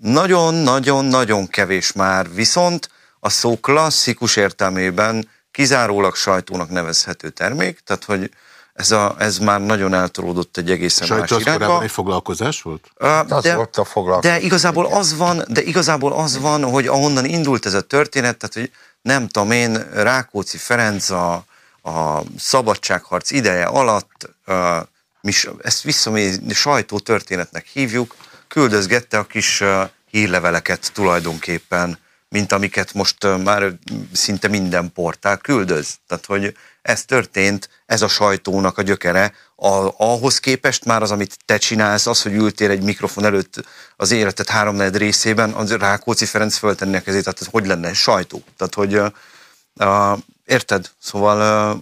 Nagyon-nagyon-nagyon kevés már, viszont a szó klasszikus értelmében kizárólag sajtónak nevezhető termék, tehát hogy ez, a, ez már nagyon eltolódott egy egészen Sajtó más irányba. egy foglalkozás volt? Uh, de, volt a foglalkozás. De igazából az van, de igazából az van, hogy ahonnan indult ez a történet, tehát hogy nem tudom én, Rákóczi Ferenc a, a szabadságharc ideje alatt, uh, mi ezt visszamézni sajtótörténetnek hívjuk, küldözgette a kis uh, hírleveleket tulajdonképpen, mint amiket most már szinte minden portál küldöz. Tehát, hogy ez történt, ez a sajtónak a gyökere, a, ahhoz képest már az, amit te csinálsz, az, hogy ültél egy mikrofon előtt az életed háromnegyed részében, az Rákóczi Ferenc föltenni a kezét, tehát hogy lenne sajtó? Tehát, hogy uh, érted? Szóval uh,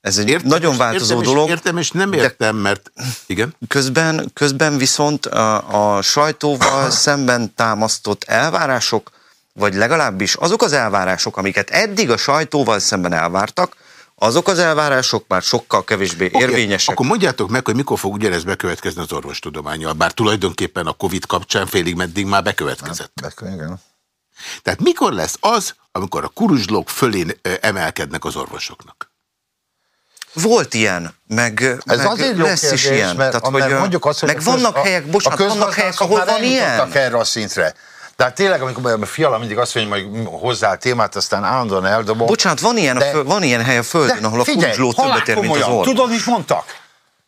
ez egy értem, nagyon változó értem, dolog. Értem, és nem értem, mert igen. Közben, közben viszont a, a sajtóval [COUGHS] szemben támasztott elvárások, vagy legalábbis azok az elvárások, amiket eddig a sajtóval szemben elvártak, azok az elvárások már sokkal kevésbé okay, érvényesek. Akkor mondjátok meg, hogy mikor fog ugyanez bekövetkezni az orvostudományjal, bár tulajdonképpen a Covid kapcsán félig meddig már bekövetkezett. Hát, igen. Tehát mikor lesz az, amikor a kuruzslók fölén emelkednek az orvosoknak? Volt ilyen, meg, Ez meg azért lesz kérdés, is ilyen. Mert, Tehát, hogy, mondjuk azt, hogy meg vannak helyek, bocsánat, vannak helyek, ahol van ilyen. erre a szintre. Tehát tényleg, amikor a fiala mindig azt mondja, hogy hozzá a témát, aztán állandóan eldobom. Bocsánat, van ilyen, de, a föl, van ilyen hely a Földön, ahol a figyelj, többet ér, mint az orv. Tudod, mit mondtak?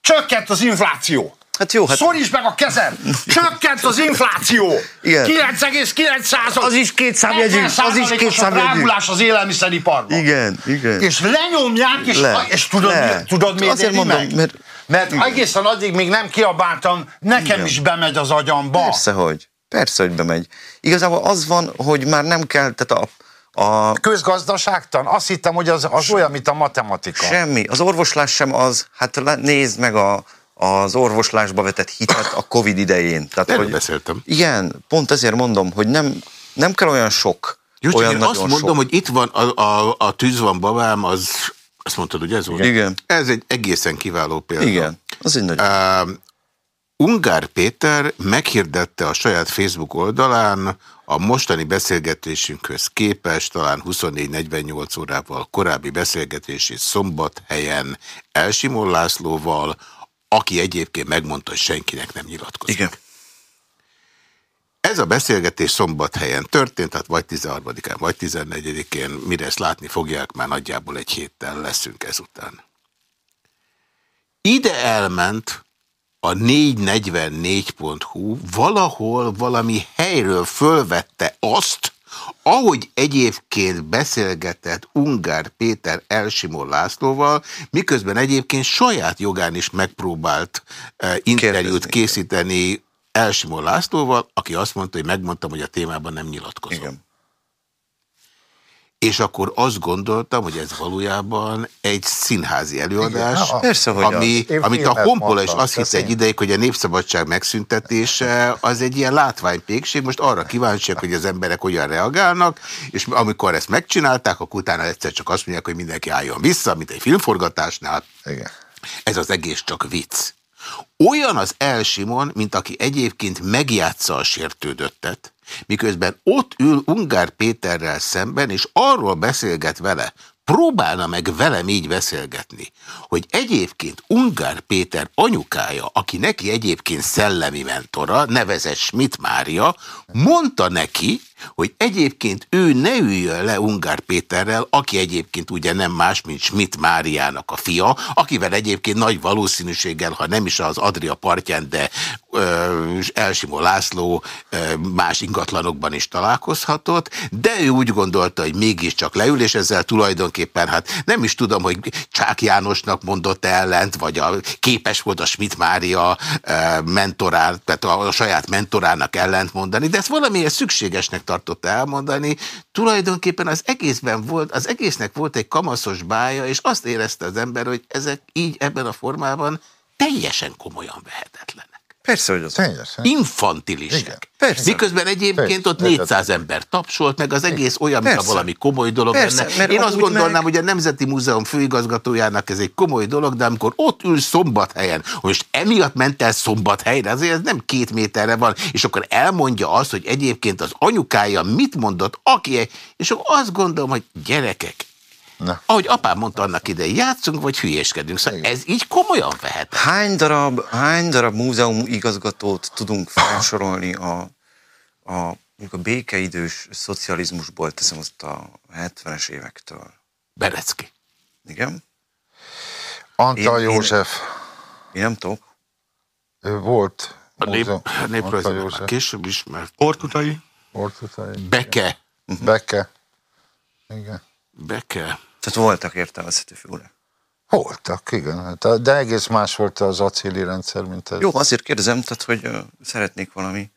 Csökkent az infláció. Hát jó, hát... Szorítsd meg a kezem! [LAUGHS] Csökkent az infláció! 9,9 százal! Az is két számjegyű! Az is két számjegyű! rágulás az élelmiszeriparban. Igen, igen. És lenyomják, és, Le. és tudod, Le. Mi, tudod miért Azért mondom, meg? mert... Mert igen. egészen addig még nem kiabáltam, nekem igen. is bemegy az agyamba. Persze, hogy. Persze, hogy bemegy. Igazából az van, hogy már nem kell, tehát a, a... Közgazdaságtan? Azt hittem, hogy az, az olyan, mint a matematika. Semmi. Az orvoslás sem az, hát nézd meg a, az orvoslásba vetett hitet a Covid idején. Tehát, Erről hogy, beszéltem. Igen, pont ezért mondom, hogy nem, nem kell olyan sok. Jó, olyan én azt mondom, sok. hogy itt van a, a, a tűz van babám, az, azt mondtad, hogy ez volt? Igen. Ez egy egészen kiváló példa. Igen, az egy nagy. Uh, Ungár Péter meghirdette a saját Facebook oldalán a mostani beszélgetésünkhöz képest talán 24-48 órával korábbi beszélgetési szombathelyen Elsimon Lászlóval, aki egyébként megmondta, hogy senkinek nem nyilatkozik. Igen. Ez a beszélgetés szombathelyen történt, tehát vagy 13-án, vagy 14-én, mire ezt látni fogják, már nagyjából egy héttel leszünk ezután. Ide elment a 444.hu valahol valami helyről fölvette azt, ahogy egyébként beszélgetett Ungár Péter Elsimon Lászlóval, miközben egyébként saját jogán is megpróbált uh, interjút készíteni Elsimon Lászlóval, aki azt mondta, hogy megmondtam, hogy a témában nem nyilatkozom. Igen. És akkor azt gondoltam, hogy ez valójában egy színházi előadás, Igen, persze, hogy ami, amit a Honpola is azt hitte egy ideig, hogy a népszabadság megszüntetése az egy ilyen látványpékség. Most arra kíváncsiak, hogy az emberek hogyan reagálnak, és amikor ezt megcsinálták, akkor utána egyszer csak azt mondják, hogy mindenki álljon vissza, mint egy filmforgatásnál. Igen. Ez az egész csak vicc. Olyan az Elsimon, mint aki egyébként megjátsza a sértődöttet, miközben ott ül Ungár Péterrel szemben, és arról beszélget vele, próbálna meg velem így beszélgetni, hogy egyébként Ungár Péter anyukája, aki neki egyébként szellemi mentora, nevezett Schmidt Mária, mondta neki, hogy egyébként ő ne üljön le Ungár Péterrel, aki egyébként ugye nem más, mint Schmidt Máriának a fia, akivel egyébként nagy valószínűséggel, ha nem is az Adria partján, de ö, Elsimó László ö, más ingatlanokban is találkozhatott, de ő úgy gondolta, hogy mégiscsak leül, és ezzel tulajdonképpen, hát nem is tudom, hogy Csák Jánosnak mondott ellent, vagy a, képes volt a Schmidt Mária ö, mentorár, tehát a, a saját mentorának ellent mondani, de ezt valamiért szükségesnek tartott elmondani. Tulajdonképpen az egészben volt, az egésznek volt egy kamaszos bája, és azt érezte az ember, hogy ezek így ebben a formában teljesen komolyan vehetetlenek. Persze, hogy az. Teljesen. Infantilisek. Igen. Persze. Miközben egyébként ott Persze. 400 ember tapsolt, meg az egész olyan, mint a Persze. valami komoly dolog Persze, lenne. mert Én azt gondolnám, meg- hogy a Nemzeti Múzeum főigazgatójának ez egy komoly dolog, de amikor ott ül szombathelyen, hogy most emiatt ment el szombathelyre, azért ez nem két méterre van, és akkor elmondja azt, hogy egyébként az anyukája mit mondott, aki, és akkor azt gondolom, hogy gyerekek, Na. ahogy apám mondta annak idején, játszunk, vagy hülyéskedünk. Szóval ez így komolyan vehet. Hány darab, hány darab múzeum igazgatót tudunk felsorolni a, a, a békeidős szocializmusból, teszem azt a 70-es évektől. Berecki. Igen? Antal Én- én- József Én nem tudok. ő volt. A nép, a néprajzban később ismert. Ortutai, utána. Beke. Beke. Igen. Beke. Tehát voltak értelmezhető figurák. Voltak, igen. Hát, De egész más volt az acéli rendszer, mint ez. Jó, azért kérdezem, tehát, hogy szeretnék valami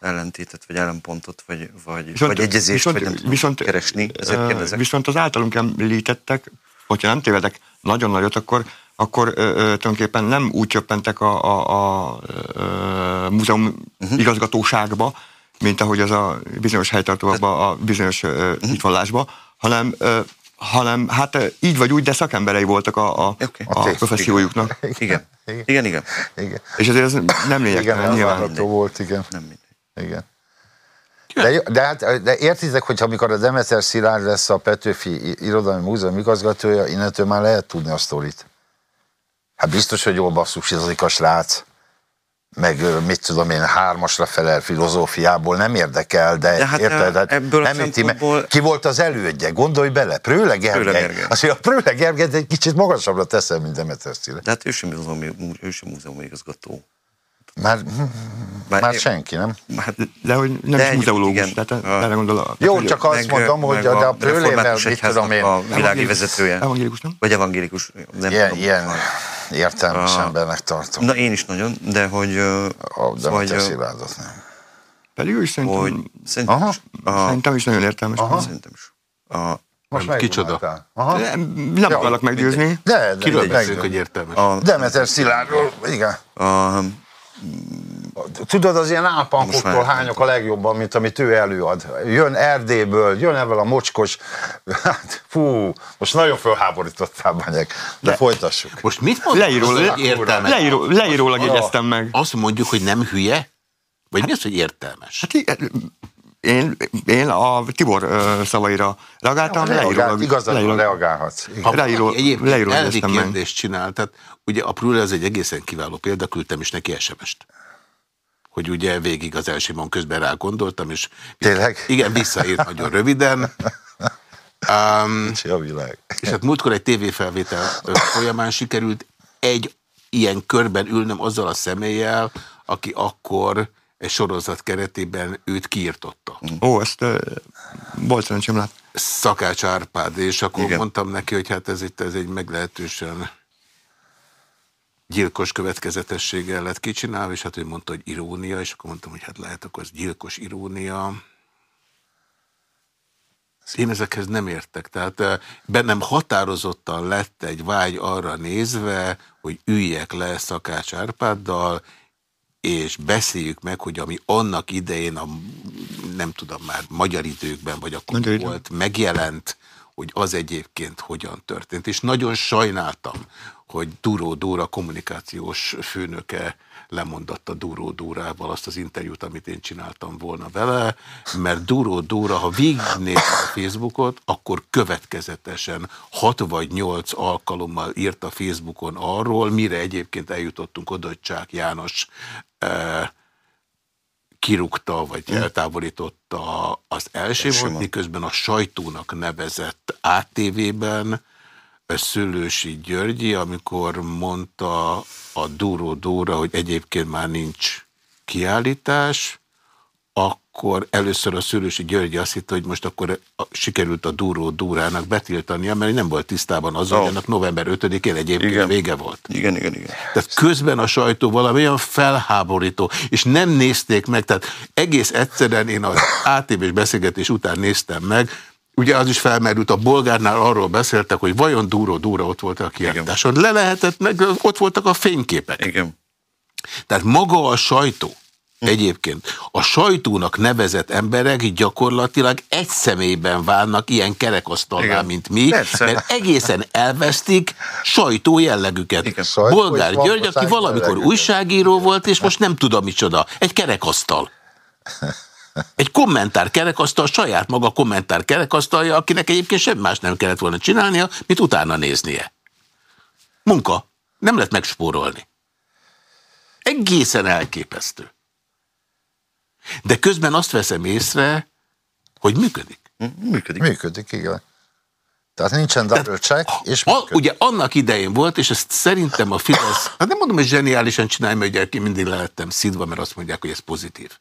ellentétet, vagy ellenpontot, vagy, vagy, vagy egyezést, viszont, vagy nem tudom viszont, keresni. Ezért ö, kérdezek. Viszont az általunk említettek, hogyha nem tévedek nagyon nagyot, akkor, akkor ö, ö, tulajdonképpen nem úgy csöppentek a, a, a ö, múzeum uh-huh. igazgatóságba, mint ahogy az a bizonyos helytartóakba, a bizonyos uh-huh. Mhm. hitvallásba, hanem, ö, hanem hát így vagy úgy, de szakemberei voltak a, a, Oké. a, A professziójuknak. Igen. Igen, igen. Igen, És ezért ez nem igen lényegtelen nyilván. elvárható volt, igen. Nem mindegy. igen. De, de, hát, de értitek, hogy amikor a Demeter Szilárd lesz a Petőfi Irodalmi Múzeum igazgatója, innentől már lehet tudni a sztorit. Hát biztos, hogy jól basszusizik a srác, meg mit tudom én, hármasra felel filozófiából, nem érdekel, de, De hát, érted? Hát ebből a nem meg. szempontból- Ki volt az elődje? Gondolj bele, Prőle Gergely. Prőle Gergely. Mondja, a Prőle Gergely egy kicsit magasabbra teszem, mint Demeter Szilárd. De hát ő sem múzeum, ő sem múzeum igazgató. Már, már én- senki, nem? Hát, De hogy nem De is muzeológus, igen. tehát A- belegondol a... Jó, csak azt meg- mondom, hogy meg de a a Prőlével, mit tudom én, a világi Evangélikus- vezetője. Evangélikus, nem? Vagy evangélikus. Nem ilyen, tudom. ilyen értelmes A- embernek tartom. Na én is nagyon, de hogy... A Demeter vagy, ö, Szilárdot nem. Pedig ő is szerintem, hogy szerintem, Aha. is, a, szerintem is nagyon értelmes. Aha. szerintem is. A, Most Nem, kicsoda? Aha. Nem, nem Ja, akarlak meggyőzni. De, de, Kiről de, beszélünk, de, hogy értelmes? a, Demeter Szilárdról, igen. a, Tudod, az ilyen álpankoktól hányok a legjobban, mint amit ő előad. Jön Erdélyből, jön ebből a mocskos... [LAUGHS] Hát, fú, most nagyon fölháborítottál, Banyek. De, folytassuk. Most mit mondod? Leíró, értelmes. leíró, leírólag jegyeztem meg. Azt mondjuk, hogy nem hülye? Vagy mi az, hogy értelmes? Hát én, én a Tibor szavaira reagáltam, Reagál, leírólag. igazad van, leírólag- reagálhatsz. Ha Leíró- egyébként leíró elvi jegyeztem meg. kérdést csinál, tehát ugye a Prüle az egy egészen kiváló példa, küldtem is neki SMS-t. Hogy ugye végig az Elsimon közben rá gondoltam, és Tényleg? igen, visszaírt nagyon röviden. Um, Kicsi a világ. és hát múltkor egy tévéfelvétel folyamán sikerült egy ilyen körben ülnöm azzal a személlyel, aki akkor egy sorozat keretében őt kiirtotta. Ó, ezt ö, volt szerencsém lát. Szakács Árpád, és akkor. Igen. mondtam neki, hogy hát ez itt ez egy meglehetősen gyilkos következetességgel lett kicsinálva, és hát ő mondta, hogy irónia, és akkor mondtam, hogy hát lehet, akkor az gyilkos irónia. Én ezekhez nem értek. Tehát bennem határozottan lett egy vágy arra nézve, hogy üljek le Szakács Árpáddal, és beszéljük meg, hogy ami annak idején, a, nem tudom már, magyar időkben, vagy akkor magyar volt, megjelent, hogy az egyébként hogyan történt. És nagyon sajnáltam, hogy Duró Dóra kommunikációs főnöke lemondott a Duró Dórával azt az interjút, amit én csináltam volna vele, mert Duró Dóra, ha végignéz a Facebookot, akkor következetesen 6 vagy 8 alkalommal írt a Facebookon arról, mire egyébként eljutottunk oda, hogy Csák János e, kirúgta, vagy hm. eltávolította az első volt, miközben a sajtónak nevezett ATV-ben Szőlősi Györgyi, amikor mondta a Dúró Dóra, hogy egyébként már nincs kiállítás, akkor először a Szőlősi Györgyi azt hitte, hogy most akkor sikerült a Dúró Dúrának betiltania, mert nem volt tisztában az, hogy ennek november 5-én egyébként igen. vége volt. Igen, igen, igen. Tehát közben a sajtó valami olyan felháborító, és nem nézték meg, tehát egész egyszerűen én az ATV-s beszélgetés után néztem meg, Ugye az is felmerült, a bolgárnál arról beszéltek, hogy vajon dúró-dúra ott volt a kiállításon. Le lehetett, meg ott voltak a fényképek. Igen. Tehát maga a sajtó, Egyébként a sajtónak nevezett emberek gyakorlatilag egy személyben válnak ilyen kerekasztalnál, mint mi, Persze. mert egészen elvesztik sajtó jellegüket. Igen. Bolgár György, aki valamikor jellegüket. újságíró volt, és most nem tudom micsoda, egy kerekasztal. [LAUGHS] Egy kommentár kerekasztal, saját maga kommentár kerekasztalja, akinek egyébként semmi más nem kellett volna csinálnia, mint utána néznie. Munka. Nem lehet megspórolni. Egészen elképesztő. De közben azt veszem észre, hogy működik. Működik. Működik, igen. Tehát nincsen double check, és a, Ugye annak idején volt, és ezt szerintem a Fidesz, [COUGHS] hát nem mondom, hogy zseniálisan csinálja, mert ugye mindig lehettem szidva, mert azt mondják, hogy ez pozitív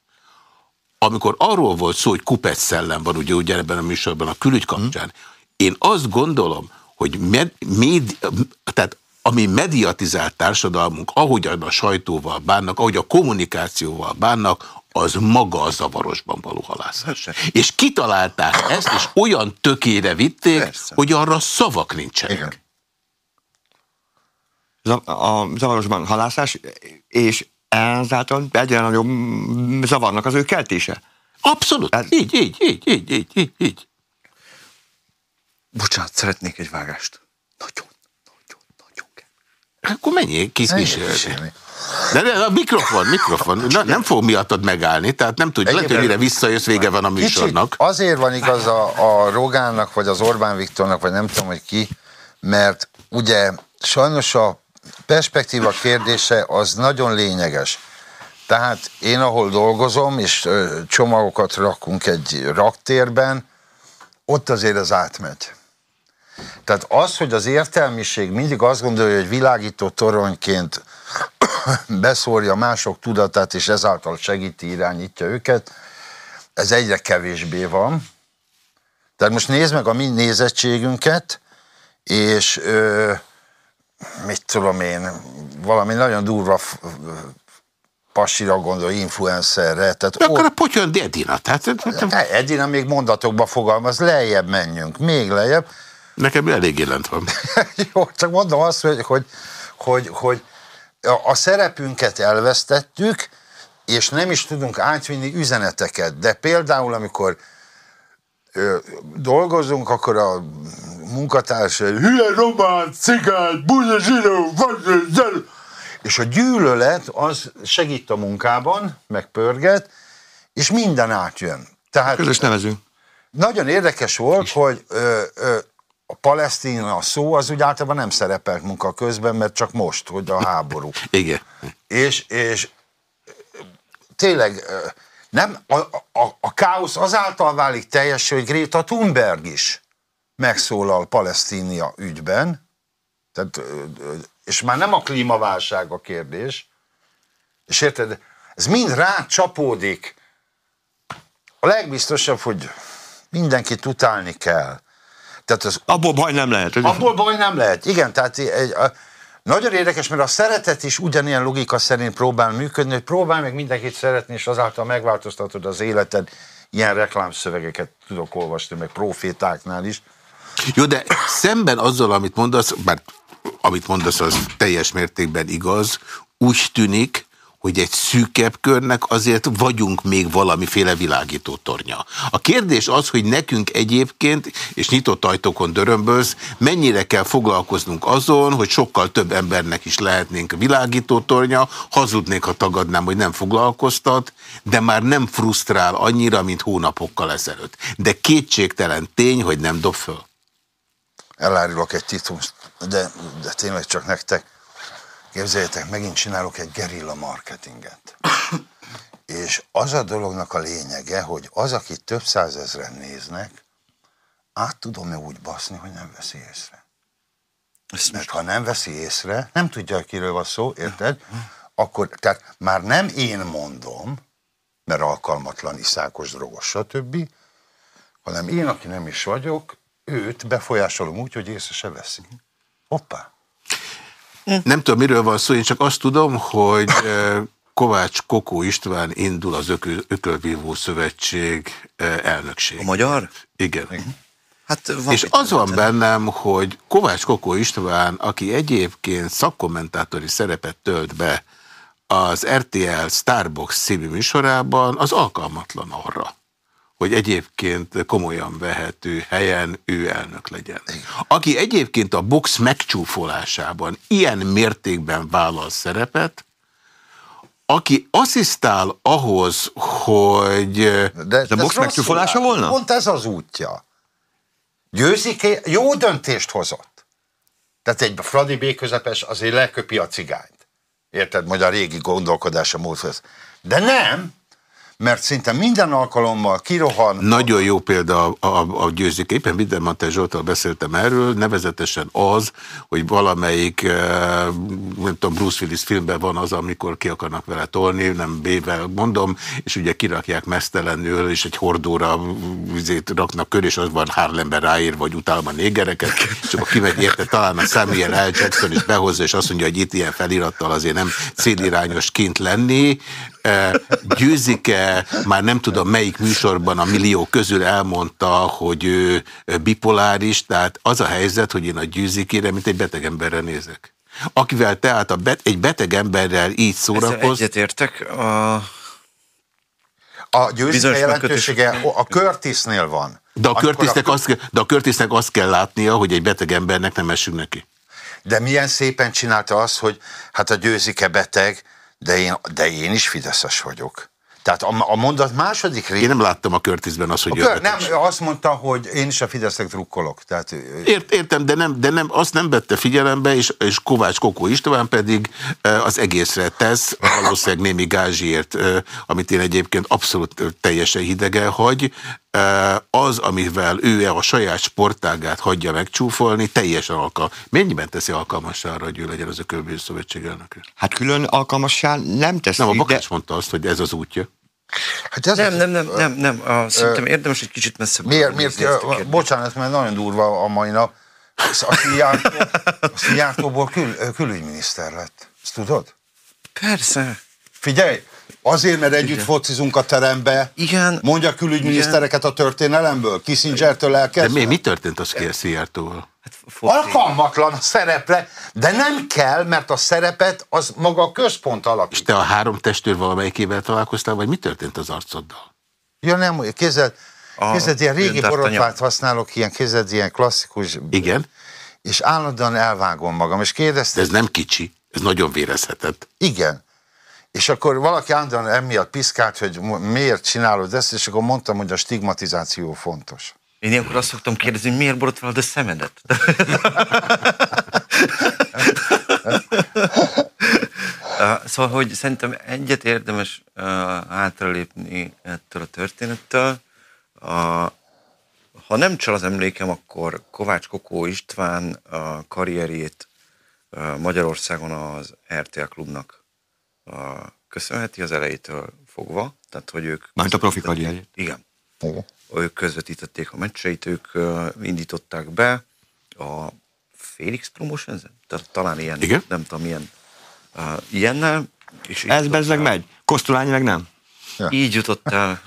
amikor arról volt szó, hogy kupec szellem van ugye, ugye ebben a műsorban a külügy kapcsán, én azt gondolom, hogy med, méd, tehát ami mediatizált társadalmunk, ahogyan a sajtóval bánnak, ahogy a kommunikációval bánnak, az maga a zavarosban való halászás. Persze. És kitalálták ezt, és olyan tökére vitték, Persze. hogy arra szavak nincsenek. Igen. A zavarosban halászás, és ezáltal egyre nagyobb zavarnak az ő keltése. Abszolút. Ez... Így, így, így, így, így, így, így. Bocsánat, szeretnék egy vágást. Nagyon, nagyon, nagyon kell. Akkor menjél kísérni. De, de a mikrofon, mikrofon, Na, nem fog miattad megállni, tehát nem tudja, lehet, hogy mire visszajössz, vége van a műsornak. Kicsit azért van igaz a, a Rogánnak, vagy az Orbán Viktornak, vagy nem tudom, hogy ki, mert ugye sajnos a perspektíva kérdése az nagyon lényeges. Tehát én, ahol dolgozom, és csomagokat rakunk egy raktérben, ott azért az átmegy. Tehát az, hogy az értelmiség mindig azt gondolja, hogy világító toronyként [COUGHS] beszórja mások tudatát, és ezáltal segíti, irányítja őket, ez egyre kevésbé van. Tehát most nézd meg a mi nézettségünket, és ö, mit tudom én, valami nagyon durva pasira gondol, influencerre. Tehát De akkor a potyon Edina. Tehát, Edina még mondatokba fogalmaz, lejjebb menjünk, még lejjebb. Nekem elég lent van. [LAUGHS] Jó, csak mondom azt, hogy, hogy, hogy, hogy a szerepünket elvesztettük, és nem is tudunk átvinni üzeneteket. De például, amikor ö, dolgozunk, akkor a munkatárs, hülye román, cigány, bunya zsinó, és a gyűlölet az segít a munkában, megpörget, és minden átjön. Tehát, Közös nevező. Nagyon érdekes volt, is. hogy ö, ö, a palesztina szó az úgy általában nem szerepelt munka közben, mert csak most, hogy a háború. [LAUGHS] Igen. És, és tényleg nem, a, a, a káosz azáltal válik teljes, hogy Greta Thunberg is megszólal Palesztínia ügyben, tehát, és már nem a klímaválság a kérdés, és érted, ez mind rá csapódik. A legbiztosabb, hogy mindenkit utálni kell. Tehát az, abból baj nem lehet. Abból baj nem lehet, igen. Tehát egy, a, nagyon érdekes, mert a szeretet is ugyanilyen logika szerint próbál működni, hogy próbálj meg mindenkit szeretni, és azáltal megváltoztatod az életed ilyen reklámszövegeket tudok olvasni, meg profétáknál is. Jó, de szemben azzal, amit mondasz, bár amit mondasz, az teljes mértékben igaz, úgy tűnik, hogy egy szűkebb körnek azért vagyunk még valamiféle világító tornya. A kérdés az, hogy nekünk egyébként, és nyitott ajtókon dörömbölsz, mennyire kell foglalkoznunk azon, hogy sokkal több embernek is lehetnénk világító tornya, hazudnék, ha tagadnám, hogy nem foglalkoztat, de már nem frusztrál annyira, mint hónapokkal ezelőtt. De kétségtelen tény, hogy nem dob föl. Elárulok egy titust, de, de tényleg csak nektek Képzeljétek, megint csinálok egy gerilla marketinget. És az a dolognak a lényege, hogy az, akit több százezren néznek, át tudom-e úgy baszni, hogy nem veszi észre. Ezt Mert ha nem veszi észre, nem tudja, kiről van szó, érted? Akkor, tehát már nem én mondom, mert alkalmatlan, iszákos, drogos, stb., hanem én, aki nem is vagyok, őt befolyásolom úgy, hogy észre se veszi. Hoppá! Nem tudom, miről van szó, én csak azt tudom, hogy Kovács Kokó István indul az Ökö Ökölvívó Szövetség elnökség. A magyar? Igen. Igen. Hát van és az van bennem, hogy Kovács Kokó István, aki egyébként szakkommentátori szerepet tölt be az RTL Starbox című műsorában, az alkalmatlan arra hogy egyébként komolyan vehető helyen ő elnök legyen. Aki egyébként a box megcsúfolásában ilyen mértékben vállal szerepet, aki asszisztál ahhoz, hogy... De, de box megcsúfolása volna? Pont ez az útja. Győzik jó döntést hozott. Tehát egy Fradi B közepes azért leköpi a cigányt. Érted? Majd a régi gondolkodása módhoz. De nem, mert szinte minden alkalommal kirohan. Nagyon jó példa a, a, a győzik. Éppen Mindenmantel Zsoltal beszéltem erről, nevezetesen az, hogy valamelyik, eh, nem tudom, Bruce Willis filmben van az, amikor ki akarnak vele tolni, nem B-vel mondom, és ugye kirakják mesztelenül, és egy hordóra vizét raknak kör, és az van Harlemben ráír, vagy utálma négereket, és akkor kimegy érte, talán a Samuel L. Jackson is behozza, és azt mondja, hogy itt ilyen felirattal azért nem célirányos kint lenni, Győzike már nem tudom melyik műsorban a millió közül elmondta, hogy ő bipoláris, tehát az a helyzet, hogy én a Győzikére, mint egy beteg emberre nézek. Akivel tehát a bet egy beteg emberrel így szórakoz. Egyetértek. A, a győzike jelentősége a Curtisnél van. De a, Curtisnek a... Azt, de a Curtisnek azt kell látnia, hogy egy beteg embernek nem esünk neki. De milyen szépen csinálta azt, hogy hát a győzike beteg, de én, de én is Fideszes vagyok. Tehát a, a mondat második rész... Én nem láttam a körtizben azt, hogy... Kör, nem, azt mondta, hogy én is a Fidesznek drukkolok. Tehát... Ért, értem, de, nem, de nem, azt nem vette figyelembe, és, és Kovács Kokó István pedig az egészre tesz, valószínűleg némi gázsiért, amit én egyébként abszolút teljesen hidegen hagy, az, amivel ő a saját sportágát hagyja megcsúfolni, teljesen alkalmas. Mennyiben teszi alkalmassá arra, hogy ő legyen az a Kölbős Szövetség elnöke? Hát külön alkalmassá nem teszi. Nem, a Bakács de... mondta azt, hogy ez az útja. Hát ez nem, nem, nem, nem, nem. A, szerintem érdemes egy kicsit messzebb. Miért, miért, miért bocsánat, mert nagyon durva a mai nap. A Szijjártóból kül, külügyminiszter lett. Ezt tudod? Persze. Figyelj, Azért, mert együtt Igen. focizunk a terembe. Igen. Mondja külügyminisztereket a történelemből. Kissingertől elkezdve. De mi, mi történt az Szijjártóval? Hát, Alkalmatlan a szerepre, de nem kell, mert a szerepet az maga a központ alapít. És te a három testőr valamelyikével találkoztál, vagy mi történt az arcoddal? Ja nem, kézed, kézed ilyen régi borotvát használok, ilyen kézed ilyen klasszikus. Igen. És állandóan elvágom magam, és kérdezte. Ez nem kicsi, ez nagyon vérezhetett. Igen. És akkor valaki állandóan emiatt piszkált, hogy miért csinálod ezt, és akkor mondtam, hogy a stigmatizáció fontos. Én ilyenkor azt szoktam kérdezni, hogy miért borotválod a szemedet? [LAUGHS] szóval, hogy szerintem egyet érdemes uh, hátralépni ettől a történettől. Uh, ha nem csal az emlékem, akkor Kovács Kokó István a karrierjét uh, Magyarországon az RTL klubnak köszönheti az elejétől fogva, tehát hogy ők... Majd a profi karrierjét. Igen. Igen. Ők közvetítették a meccseit, ők indították be a Felix Promotions, tehát talán ilyen, Igen? nem tudom, milyen uh, ilyennel. És Ez bezzeg megy, Kosztolányi meg nem. Ja. Így jutott el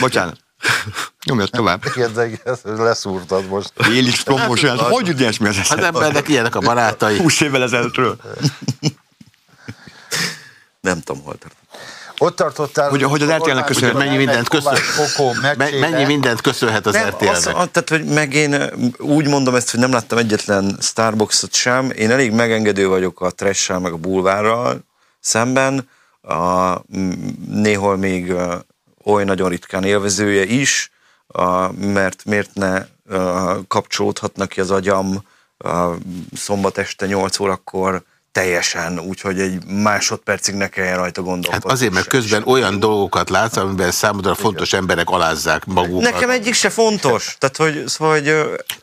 Bocsánat. Nyomjad tovább. [LAUGHS] Igen, leszúrtad most. Én is promotion. Hogy jut ilyesmi az Az eszedbe? embernek ilyenek a barátai. 20 évvel ezelőttről. [LAUGHS] Nem tudom, hol tart. Ott tartottál, Hogy- hogy az RTL-nek köszönhet, mennyi mindent köszön. Kokó, Me- Mennyi mindent köszönhet az RTL-nek? tehát, hogy meg én úgy mondom ezt, hogy nem láttam egyetlen Starbucksot sem. Én elég megengedő vagyok a trash meg a bulvárral szemben. A, néhol még oly nagyon ritkán élvezője is, mert miért ne kapcsolódhatnak ki az agyam szombat este 8 órakor teljesen, úgyhogy egy másodpercig ne kelljen rajta gondolkodni. Hát azért, mert sem. közben olyan dolgokat látsz, amiben számodra fontos emberek alázzák magukat. Nekem egyik se fontos. Tehát, hogy, szóval, hogy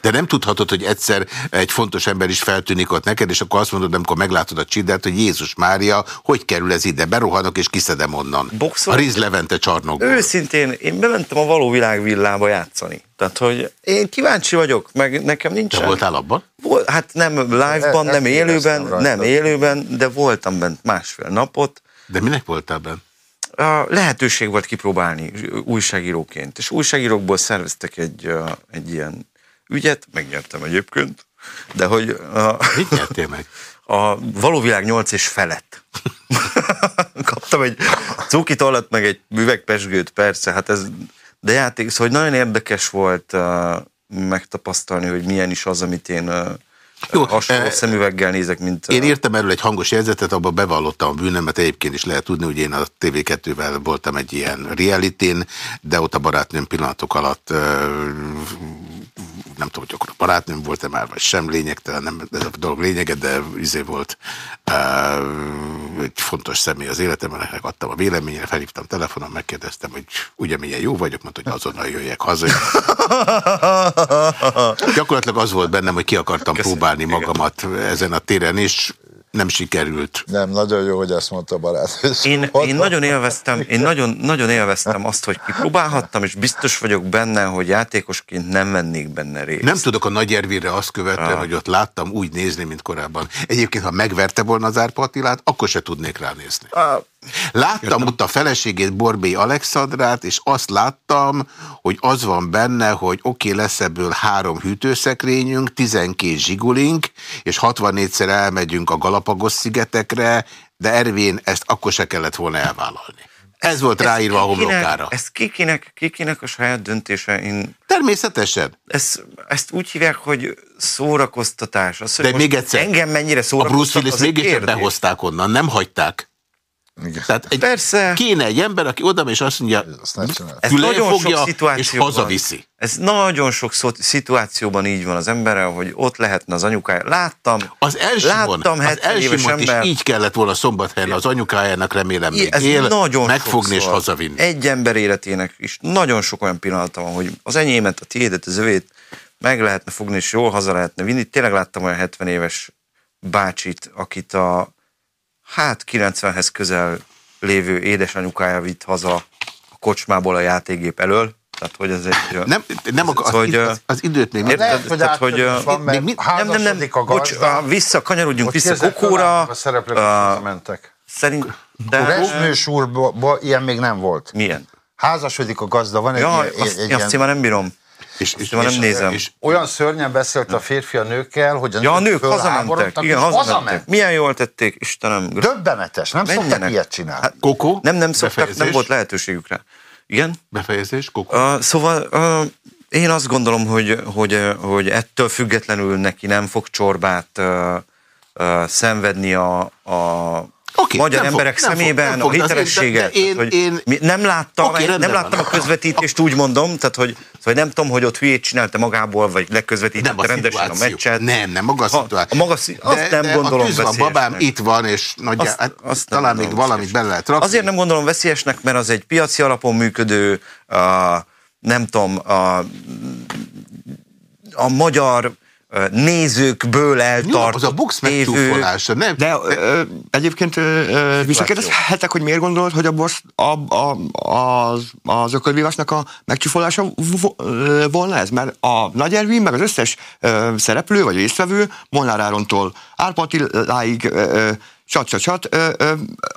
De nem tudhatod, hogy egyszer egy fontos ember is feltűnik ott neked, és akkor azt mondod, amikor meglátod a csidát, hogy Jézus Mária, hogy kerül ez ide? Berohanok és kiszedem onnan. Boxol? A Riz Levente csarnokból. Őszintén, én bementem a való világ villába játszani. Tehát, hogy én kíváncsi vagyok, meg nekem nincsen. Te voltál abban? Vol- hát nem live-ban, E- nem ezt élőben, rajta. nem élőben, de voltam bent másfél napot. De minek voltál benne? A lehetőség volt kipróbálni újságíróként, és újságírókból szerveztek egy, egy ilyen ügyet, megnyertem egyébként, de hogy a, Mit nyertél meg? [LAUGHS] a való világ 8 és felett. [LAUGHS] Kaptam egy cuki tollat, meg egy üvegpesgőt, persze, hát ez, de játék, szóval hogy nagyon érdekes volt uh, megtapasztalni, hogy milyen is az, amit én uh, Jó, Jó, hasonló eh, szemüveggel nézek, mint... Én uh, írtam erről egy hangos jegyzetet, abban bevallottam a bűnömet, egyébként is lehet tudni, hogy én a TV2-vel voltam egy ilyen reality de ott a barátnőm pillanatok alatt ö, nem tudom, hogy akkor a barátnőm volt-e már, vagy sem lényegtelen, nem ez a dolog lényege, de izé volt uh, egy fontos személy az életemben, ennek adtam a véleményére, felhívtam telefonon, megkérdeztem, hogy ugye milyen jó vagyok, mondta, hogy azonnal jöjjek haza. Gyakorlatilag az volt bennem, hogy ki akartam Köszönöm. próbálni magamat ezen a téren, és nem sikerült. Nem, nagyon jó, hogy ezt mondta a barát. [LAUGHS] Én, én nagyon élveztem, én nagyon, nagyon élveztem azt, hogy kipróbálhattam, és biztos vagyok benne, hogy játékosként nem vennék benne részt. Nem tudok a Nagy Ervére azt követően, Ah. hogy ott láttam úgy nézni, mint korábban. Egyébként, ha megverte volna az Árpa Attilát, akkor se tudnék ránézni. Ah, Láttam ott a feleségét, Borbély Alexandrát, és azt láttam, hogy az van benne, hogy oké, okay, lesz ebből három hűtőszekrényünk, 12 zsigulink, és 64-szer elmegyünk a Galapagos szigetekre, de Ervén ezt akkor se kellett volna elvállalni. Ez volt ráírva a kikinek- homlokára. Ez kikinek, kikinek a saját döntése. Én Természetesen. ezt, ezt úgy hívják, hogy szórakoztatás. Az, hogy De még egyszer, Engem mennyire A Bruce szórakoztat, Willis mégis behozták onnan, nem hagyták. Igen. Tehát egy, Persze. kéne egy ember, aki oda és azt mondja, nagyon fogja, sok és szituációban. hazaviszi. Ez nagyon sok szó- szituációban így van az emberrel, hogy ott lehetne az anyukája. Láttam, az Elsimon, láttam az 70 éves Elsimont is ember. így kellett volna szombathelyen az anyukájának remélem még ez él, nagyon megfogni és hazavinni. Egy ember életének is nagyon sok olyan pillanata van, hogy az enyémet, a tiédet, az övét meg lehetne fogni, és jól haza lehetne vinni. Tényleg láttam olyan 70 éves bácsit, akit a hát 90-hez közel lévő édesanyukája vitt haza a kocsmából a játékgép elől. Tehát, hogy ez egy... Nem, nem akar, az, Hogy, az, az időt még érted? nem. Lehet, hogy tehát, hogy, van, mert még Nem, nem, nem, a bocs, ah, vissza, Kokóra. A szereplők ah, mentek. Szerint, A de Resnős úrból ilyen még nem volt. milyen? Házasodik a gazda, van egy, Ja, ilyen, azt, egy, azt én ilyen, már nem bírom. És, én már nem nézem. És, olyan szörnyen beszélt a férfi a nőkkel, hogy a Ja, a nők fölháborodtak, hazamentek. és Igen, hazamentek. hazament. Milyen jól tették, Istenem. Döbbenetes, nem szoktak Menjenek. ilyet csinálni. Hát, Kokó, nem, nem szoktak, nem befejezés? volt lehetőségük rá. Igen? Befejezés, Kokó. Uh, szóval uh, én azt gondolom, hogy, hogy, hogy ettől függetlenül neki nem fog csorbát uh, uh, szenvedni a, a Oké, magyar nem emberek nem fog, szemében nem fog, a de hitelességet. de- de én- tehát, hogy én- mi- nem láttam, okay, nem láttam van. a közvetítést, úgy mondom, tehát hogy, szóval nem tudom, hogy ott hülyét csinálta magából, vagy nem leközvetítette a rendesen a meccset. Nem, nem, maga a szituáció. a maga azt nem gondolom a van, babám, itt van, és nagyjá, Azt- hát, azt nem talán még valamit bele lehet rakni. Azért nem gondolom veszélyesnek, mert az egy piaci alapon működő, uh, nem tudom, a, a magyar uh, nézőkből Jó, eltart az a box megcsúfolása, nem? De ö, egyébként ö, visszakérdezhetek, hogy miért gondolod, hogy a boss, a, a, az, az ökölvívásnak a megcsúfolása volna ez? Mert a Nagy Ervin, meg az összes ö, szereplő vagy résztvevő Molnár Árontól Árpa Attiláig ö, csat, csat, csat,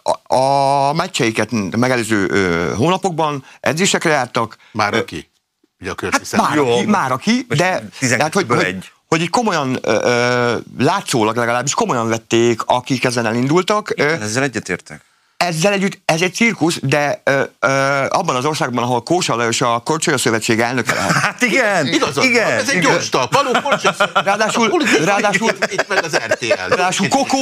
a, a meccseiket megelőző hónapokban edzésekre jártak. Már aki? Ugye a hát már, aki, már aki, de hát, hogy, hogy, hogy így komolyan ö, ö, látszólag legalábbis komolyan vették, akik ezen elindultak. Igen, ezzel egyetértek ezzel együtt ez egy cirkusz, de ö, ö, abban az országban, ahol Kósa Lajos a Korcsolya Szövetség elnöke lehet. [LAUGHS] Hát igen, Igazad, igen. Ez egy gyors talpaló Ráadásul, ráadásul, itt meg az RTL. Ráadásul Kokó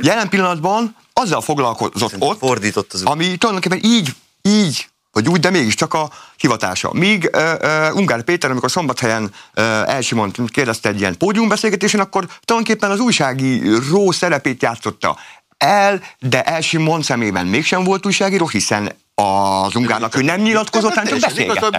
jelen pillanatban azzal foglalkozott ott, fordított az ami tulajdonképpen így, így vagy úgy, de mégiscsak a hivatása. Míg uh, uh, Ungár Péter, amikor szombathelyen uh, Elsimont kérdezte egy ilyen pódiumbeszélgetésen, akkor tulajdonképpen az újságíró szerepét játszotta el, de Elsimon szemében mégsem volt újságíró, hiszen az ungárnak ő nem nyilatkozott, hanem csak beszélgetett.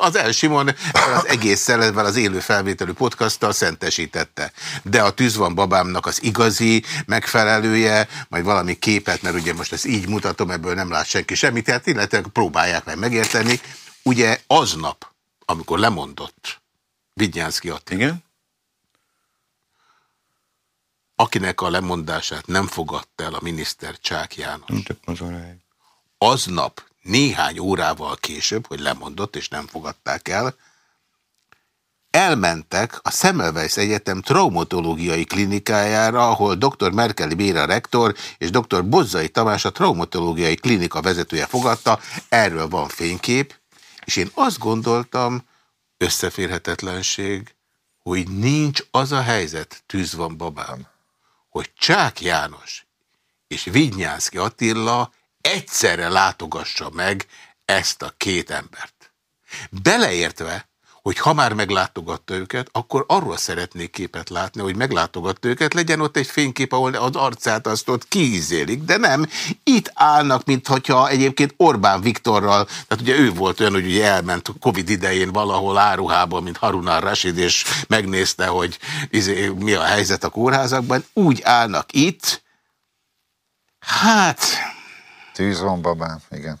az Elsimon az egész szeletben az élő felvételű podcasttal szentesítette. De a Tűz van babámnak az igazi megfelelője, majd valami képet, mert ugye most ezt így mutatom, ebből nem lát senki semmit, tehát illetve próbálják meg megérteni. Ugye aznap, amikor lemondott Vigyánszki Attila, Igen? akinek a lemondását nem fogadta el a miniszter Csák János. Aznap néhány órával később, hogy lemondott és nem fogadták el, elmentek a Semmelweis Egyetem traumatológiai klinikájára, ahol dr. Merkeli Béra rektor és dr. Bozzai Tamás a traumatológiai klinika vezetője fogadta, erről van fénykép, és én azt gondoltam, összeférhetetlenség, hogy nincs az a helyzet, tűz van babám hogy Csák János és Vignyánszki Attila egyszerre látogassa meg ezt a két embert. Beleértve, hogy ha már meglátogatta őket, akkor arról szeretnék képet látni, hogy meglátogatta őket, legyen ott egy fénykép, ahol az arcát azt ott kiízélik, de nem, itt állnak, mintha egyébként Orbán Viktorral, tehát ugye ő volt olyan, hogy ugye elment Covid idején valahol áruhában, mint Harunár Rashid, és megnézte, hogy izé, mi a helyzet a kórházakban, úgy állnak itt, hát... Tűz van babám, igen.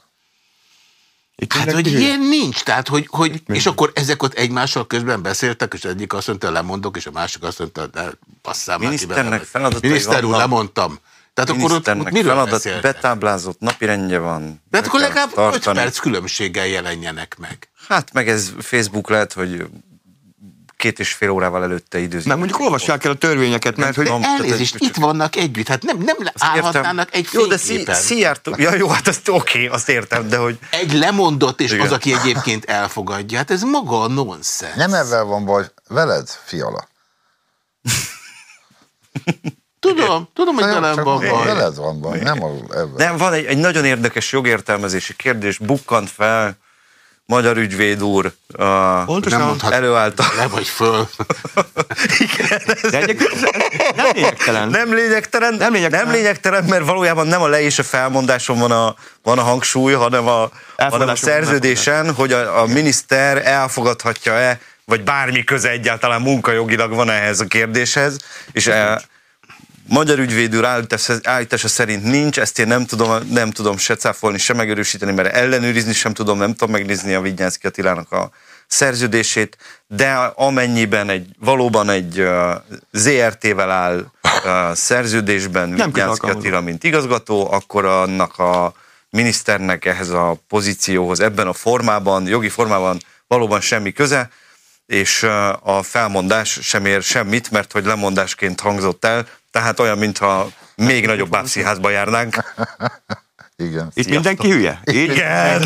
Itt hát, hogy ilyen nincs, tehát, hogy, hogy és akkor ezek ott egymással közben beszéltek, és egyik azt mondta, lemondok, és a másik azt mondta, de passzál már Miniszternek feladatai Miniszter úr, lemondtam. Tehát akkor ott, ott miről feladat, beszéltek? betáblázott, napirendje van. De hát akkor legalább 5 perc különbséggel jelenjenek meg. Hát meg ez Facebook lehet, hogy két és fél órával előtte időzik. Nem, mondjuk olvassák el a törvényeket, mert hogy... Elnézést, itt vannak együtt, hát nem, nem állhatnának egy Jó, de Szijjártó, ja jó, hát azt oké, okay, azt értem, de hogy... Egy lemondott, és Igen. az, aki egyébként elfogadja, hát ez maga a nonsens. Nem ebben van baj, veled, fiala. Tudom, tudom, hogy velem van baj. Veled van baj, nem a, ebben. Nem, van egy, egy nagyon érdekes jogértelmezési kérdés, bukkant fel, magyar ügyvéd úr uh, Pontosan. nem előállta. Le vagy föl. Igen, ez De nem lényegtelen. Nem lényegtelen, nem lényegtelen. nem lényegtelen, mert valójában nem a le és a felmondáson van a, van a hangsúly, hanem a, hanem a szerződésen, hogy a, a miniszter elfogadhatja-e, vagy bármi köze egyáltalán munkajogilag van ehhez a kérdéshez, és el, Magyar ügyvédőr állítása szerint nincs, ezt én nem tudom, nem tudom se cáfolni, se megerősíteni, mert ellenőrizni sem tudom, nem tudom megnézni a Vigyánszki Attilának a szerződését, de amennyiben egy, valóban egy uh, ZRT-vel áll uh, szerződésben Vigyánszki Attila, mint igazgató, akkor annak a miniszternek ehhez a pozícióhoz ebben a formában, jogi formában valóban semmi köze, és a felmondás sem ér semmit, mert hogy lemondásként hangzott el, tehát olyan, mintha még nagyobb bábszínházba járnánk. Igen. Itt Sziasztok. mindenki hülye? Igen.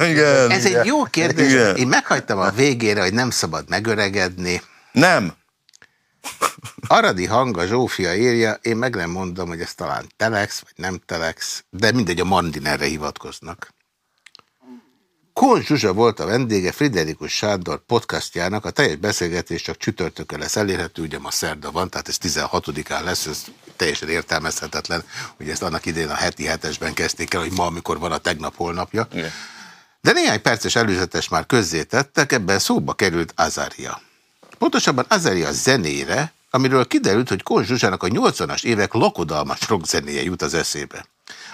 Igen. Ez egy jó kérdés. Igen. Én meghagytam a végére, hogy nem szabad megöregedni. Nem. Aradi hanga Zsófia írja, én meg nem mondom, hogy ez talán telex, vagy nem telex, de mindegy, a Mandin erre hivatkoznak. Kohn Zsuzsa volt a vendége Friderikus Sándor podcastjának, a teljes beszélgetés csak csütörtökön lesz elérhető, ugye ma szerda van, tehát ez 16-án lesz, ez teljesen értelmezhetetlen, hogy ezt annak idén a heti hetesben kezdték el, hogy ma, amikor van a tegnap holnapja. Igen. De néhány perces előzetes már közzétettek, ebben szóba került Azaria. Pontosabban Azaria zenére, amiről kiderült, hogy Kohn Zsuzsának a 80-as évek lakodalmas rockzenéje jut az eszébe.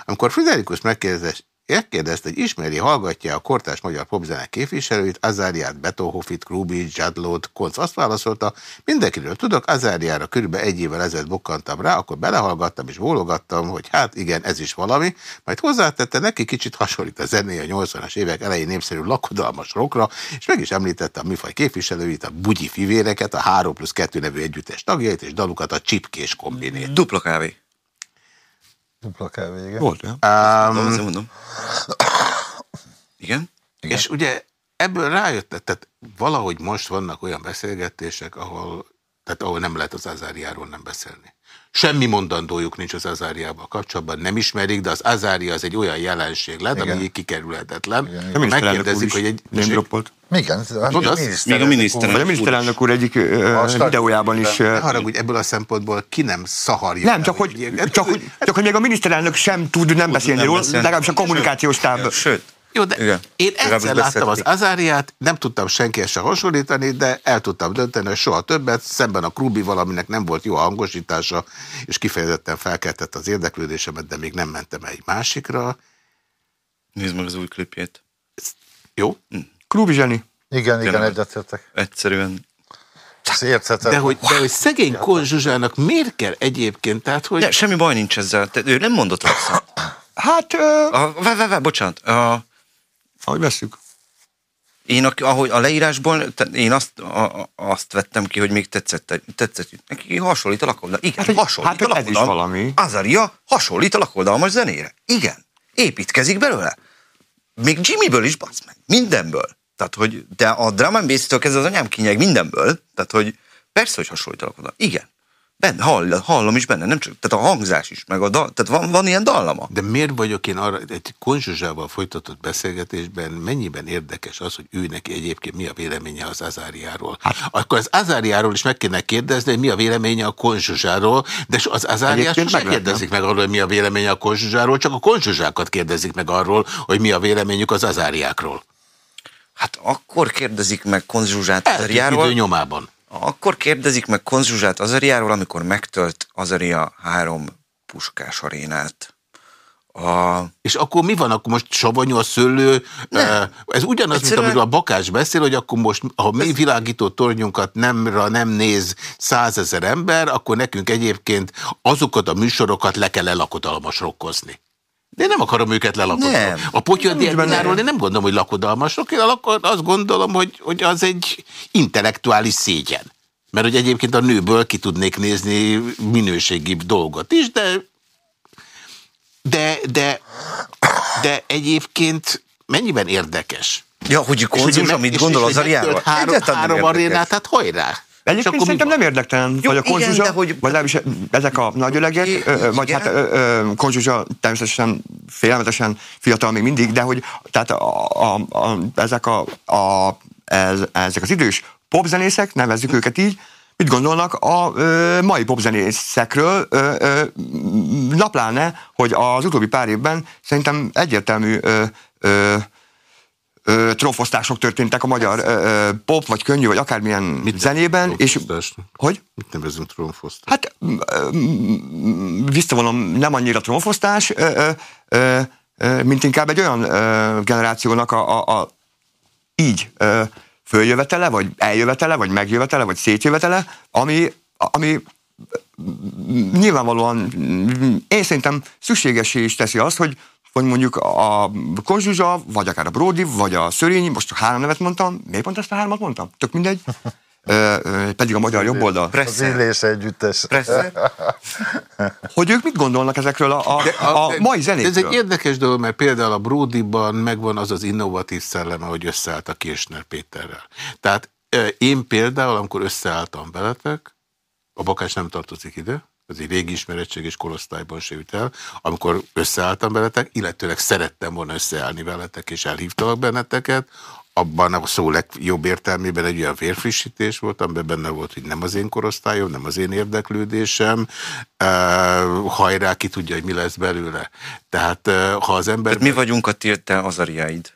Amikor Friderikus megkérdezte, Megkérdezte, hogy ismeri, hallgatja a kortás magyar popzene képviselőit, Azáriát, Betonhofit, Krubit, Zsadlót, Konc azt válaszolta, mindenkiről tudok, Azáriára körülbelül egy évvel ezelőtt bukkantam rá, akkor belehallgattam és bólogattam, hogy hát igen, ez is valami, majd hozzátette, neki kicsit hasonlít a zené a 80-as évek elején népszerű lakodalmas rokra, és meg is említette a műfaj képviselőit, a bugyi fivéreket, a 3 plusz 2 nevű együttes tagjait, és dalukat a csipkés kombinét. Dupla kávé. Dupla kávé, igen. Volt, ja? Um, mondom. Igen? Igen. És ugye ebből rájött, tehát valahogy most vannak olyan beszélgetések, ahol, tehát ahol nem lehet az Azáriáról nem beszélni. Semmi mondandójuk nincs az Azáriával kapcsolatban, nem ismerik, de az Azária az egy olyan jelenség lett, ami kikerülhetetlen. Igen, Megkérdezik, hogy egy... Nem droppolt. Igen, Tudod? Még a miniszterelnök Vagy a miniszterelnök úr egyik uh, videójában is... Ne haragudj, ebből a szempontból ki nem szaharja. Nem, csak hogy, csak, hogy, csak hogy még a miniszterelnök sem tud nem beszélni róla, legalábbis a kommunikációs táb. Sőt, jó, de Igen. én egyszer láttam az Azáriát, nem tudtam senkihez se hasonlítani, de el tudtam dönteni, hogy soha többet, szemben a Krubi valaminek nem volt jó a hangosítása, és kifejezetten felkeltett az érdeklődésemet, de még nem mentem egy másikra. Nézd meg az új klipjét. Jó? Hm. Krubi zseni. Igen, igen, egyetértek. Egyszerűen de hogy, de hogy szegény Konzsuzsának miért kell egyébként? Tehát, hogy... De, semmi baj nincs ezzel. Te, ő nem mondott rosszat. Hát... Uh... A, vá, vá, vá, bocsánat. A, ahogy veszük. Én, ahogy a leírásból, én azt, a, azt vettem ki, hogy még tetszett, tetszett neki hasonlít a lakodalmas. Igen, hát, hasonlít hát, a. Ez is valami. Azaria hasonlít a lakodalmas zenére. Igen, építkezik belőle. Még Jimmyből is, basz meg, mindenből. Tehát, hogy, de a drum and bass-től kezdve az anyám kinyeg mindenből, tehát, hogy persze, hogy hasonlít a lakodalmas. Igen. Benne, hall, hallom is benne, nem csak, tehát a hangzás is, meg a dal, tehát van, van ilyen dallama. De miért vagyok én arra, egy Konzsuzsával folytatott beszélgetésben mennyiben érdekes az, hogy ő neki egyébként mi a véleménye az Azáriáról? Hát, Akkor az Azáriáról is meg kéne kérdezni, hogy mi a véleménye a Konzsuzsáról, de az Azáriát sem megkérdezik meg arról, hogy mi a véleménye a Konzsuzsáról, csak a Konzsuzsákat kérdezik meg arról, hogy mi a véleményük az Azáriákról. Hát akkor kérdezik meg Konzsuzsát Azáriáról. nyomában. Akkor kérdezik meg Konzsuzsát Azariáról, amikor megtölt Azaria három puskás arénát. A... És akkor mi van? Akkor most savanyú a szőlő? Nem. Ez ugyanaz, Egyszerűen... mint amiről a Bakás beszél, hogy akkor most, ha mi világító tornyunkat nemra nem néz százezer ember, akkor nekünk egyébként azokat a műsorokat le kell elakodalmas rokkozni. De én nem akarom őket lelakodni. Nem. A potyadiáról én nem gondolom, hogy lakodalmasok, én azt gondolom, hogy, hogy az egy intellektuális szégyen. Mert hogy egyébként a nőből ki tudnék nézni minőségibb dolgot is, de de, de, de egyébként mennyiben érdekes? Ja, hogy konzus, amit gondol az a Három, három arénát, tehát hajrá! Egyébként szerintem nem érdektelen, Jó, vagy a konzsuzsa, igen, hogy... vagy legalábbis ezek a nagy ölegek, vagy hát konzsuzsa természetesen félelmetesen fiatal még mindig, de hogy tehát a, a, a, ezek, a, a, ez, ezek az idős popzenészek, nevezzük őket így, mit gondolnak a ö, mai popzenészekről, ö, ö, napláne, hogy az utóbbi pár évben szerintem egyértelmű ö, ö, ö, trófosztások történtek a magyar ö, ö, pop, vagy könnyű, vagy akármilyen Mit zenében. És, hogy? Mit nevezünk trófosztás? Hát visszavonom, nem annyira trófosztás, ö, ö, ö, mint inkább egy olyan ö, generációnak a, a, a így ö, följövetele, vagy eljövetele, vagy megjövetele, vagy szétjövetele, ami, ami nyilvánvalóan én szerintem szükségesé is teszi azt, hogy vagy mondjuk a Konzsuzsa, vagy akár a Brody, vagy a Szörényi, most csak három nevet mondtam, miért pont ezt a hármat mondtam? Tök mindegy. Ö, ö, pedig a magyar jobb oldal. Az illés együttes. hogy ők mit gondolnak ezekről a, a, a, a mai zenékről? Ez egy érdekes dolog, mert például a Bródiban megvan az az innovatív szelleme, hogy összeállt a Késner Péterrel. Tehát én például, amikor összeálltam veletek, a Bakás nem tartozik ide, ez egy régi ismeretség és korosztályban se el, amikor összeálltam veletek, illetőleg szerettem volna összeállni veletek, és elhívtalak benneteket, abban a szó legjobb értelmében egy olyan vérfrissítés volt, amiben benne volt, hogy nem az én korosztályom, nem az én érdeklődésem, uh, hajrá, ki tudja, hogy mi lesz belőle. Tehát uh, ha az ember... Tehát mi vagyunk a tilte azariáid.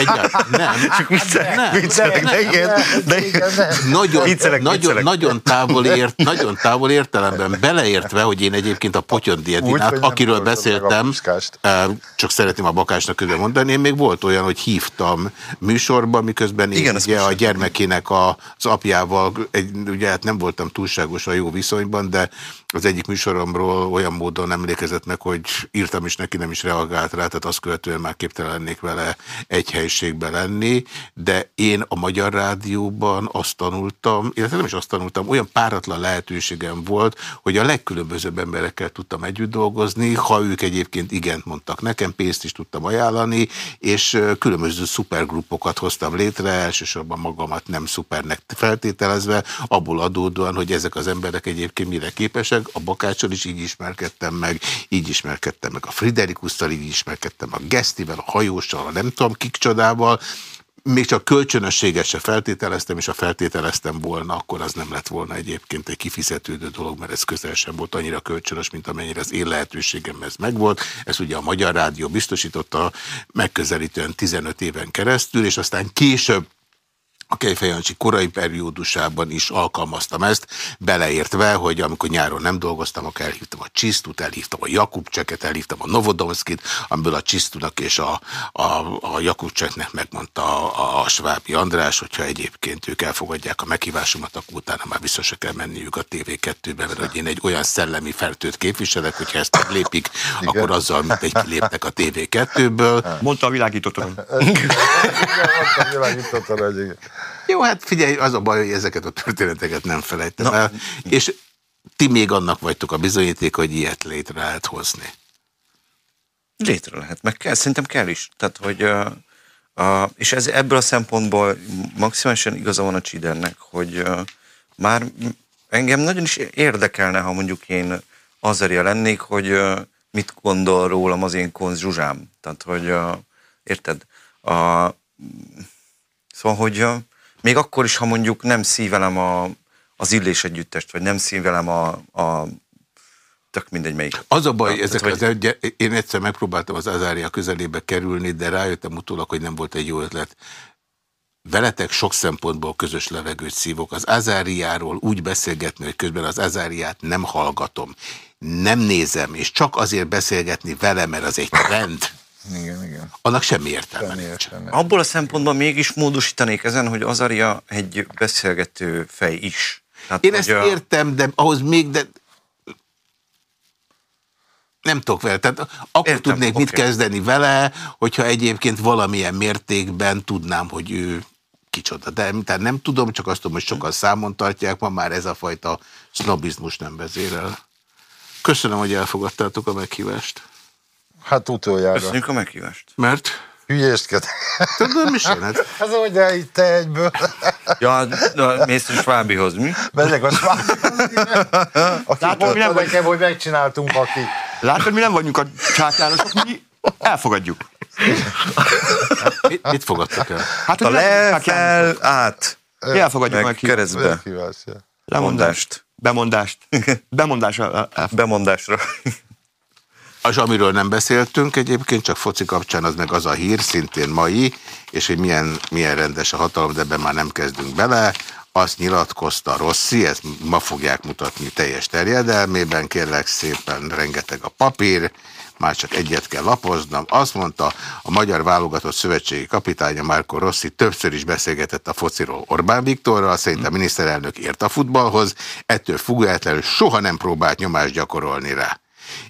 Egyáltalán nem. Csak viccelek, nem. viccelek, de igen. De igen. Nagyon, Viccelek, nagyon, viccelek. nagyon, távol ért, nagyon távol értelemben beleértve, hogy én egyébként a Potyondi Edinát, akiről beszéltem, eh, csak szeretném a bakásnak közben mondani, én még volt olyan, hogy hívtam műsorba, miközben én Igen, ugye a gyermekének a, az apjával, egy, ugye hát nem voltam túlságosan jó viszonyban, de az egyik műsoromról olyan módon emlékezett meg, hogy írtam is neki, nem is reagált rá, tehát azt követően már képtelen lennék vele egy helyiségben lenni, de én a Magyar Rádióban azt tanultam, illetve nem is azt tanultam, olyan páratlan lehetőségem volt, hogy a legkülönbözőbb emberekkel tudtam együtt dolgozni, ha ők egyébként igent mondtak nekem, pénzt is tudtam ajánlani, és különböző szupergruppokat hoztam létre, elsősorban magamat nem szupernek feltételezve, abból adódóan, hogy ezek az emberek egyébként mire képesek, a Bakáccsal is így ismerkedtem meg, így ismerkedtem meg a Friderikusszal, így ismerkedtem a Gesztivel, a hajóssal, a nem tudom kik csodával, még csak kölcsönösséget se feltételeztem, és ha feltételeztem volna, akkor az nem lett volna egyébként egy kifizetődő dolog, mert ez közel sem volt annyira kölcsönös, mint amennyire az én lehetőségem ez megvolt. Ez ugye a Magyar Rádió biztosította megközelítően 15 éven keresztül, és aztán később a Kejfejancsi korai periódusában is alkalmaztam ezt, beleértve, hogy amikor nyáron nem dolgoztam, akkor elhívtam a Csisztut, elhívtam a Jakubcseket, elhívtam a Novodomskit, amiből a Csisztunak és a, a, a Jakubcseknek megmondta a, a Svábi András, hogyha egyébként ők elfogadják a meghívásomat, akkor utána már vissza se kell menniük a TV2-be, mert hogy én egy olyan szellemi fertőt képviselek, hogyha ezt lépik, akkor azzal, mint egy kiléptek a TV2-ből. Mondta a világítótorony. [LAUGHS] Jó, hát figyelj, az a baj, hogy ezeket a történeteket nem felejtem Na. el, és ti még annak vagytok a bizonyíték, hogy ilyet létre lehet hozni. Létre lehet, meg kell, szerintem kell is. Tehát, hogy, uh, uh, és ez ebből a szempontból maximálisan igaza van a Csidernek, hogy uh, már engem nagyon is érdekelne, ha mondjuk én Azaria lennék, hogy uh, mit gondol rólam az én konz Zsuzsám. Tehát, hogy uh, érted? A, szóval, hogy uh, még akkor is, ha mondjuk nem szívelem a, az illés együttest, vagy nem szívelem a, a tök mindegy melyik. Az a baj, Ja, ezek tehát, az egy, én egyszer megpróbáltam az Azária közelébe kerülni, de rájöttem utólag, hogy nem volt egy jó ötlet. Veletek sok szempontból közös levegőt szívok. Az Azáriáról úgy beszélgetni, hogy közben az Azáriát nem hallgatom, nem nézem, és csak azért beszélgetni vele, mert az egy trend, Igen, igen. annak semmi értelme Semmi nincs. értelme. Abból a szempontból mégis módosítanék ezen, hogy Azaria egy beszélgető fej is. Tehát, Én ezt a- értem, de ahhoz még, de nem tudok vele. Tehát akkor Értem, tudnék mit oké. kezdeni vele, hogyha egyébként valamilyen mértékben tudnám, hogy ő kicsoda. De tehát nem tudom, csak azt tudom, hogy sokan számon tartják, ma már ez a fajta sznobizmus nem vezérel. Köszönöm, hogy elfogadtátok a meghívást. Hát utoljára. Köszönjük a meghívást. Mert Hülyéskedek. tudom, is [LAUGHS] jön. Hát, Ez hogy elhitte egyből. [LAUGHS] Ja, na, mész a Svábihoz, mi? Megyek a sváb. Aki Látod, mi nem vagy- nekem, hogy megcsináltunk aki. Látod, mi nem vagyunk a csákjánosok, mi elfogadjuk. mit, [LAUGHS] mit fogadtak el? Hát, A hogy nem le, vagyunk csákjánosok. fel, át. Mi elfogadjuk Meg meg keresztbe. Lemondást. Bemondást. Bemondásra. el- Bemondásra. Az, amiről nem beszéltünk egyébként, csak foci kapcsán az meg az a hír, szintén mai, és hogy milyen, milyen rendes a hatalom, de ebben már nem kezdünk bele. Azt nyilatkozta Rossi, ezt ma fogják mutatni teljes terjedelmében, kérlek szépen rengeteg a papír, már csak egyet kell lapoznom. Azt mondta, a magyar válogatott szövetségi kapitánya Márko Rossi többször is beszélgetett a fociról Orbán Viktorral, szerint a miniszterelnök ért a futballhoz, ettől függetlenül soha nem próbált nyomást gyakorolni rá.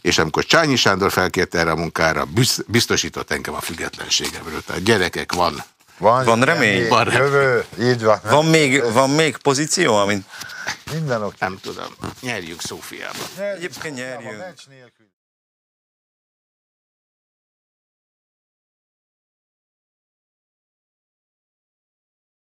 És amikor Csányi Sándor felkérte erre a munkára, biztosított engem a függetlenségemről. Tehát gyerekek, van. Van, Van remény? Van remény. Jövő, így van. Van még, van még pozíció, amit Minden oké. Nem tudom. Nyerjük Szófiában. egyébként nyerjünk. Nélkül.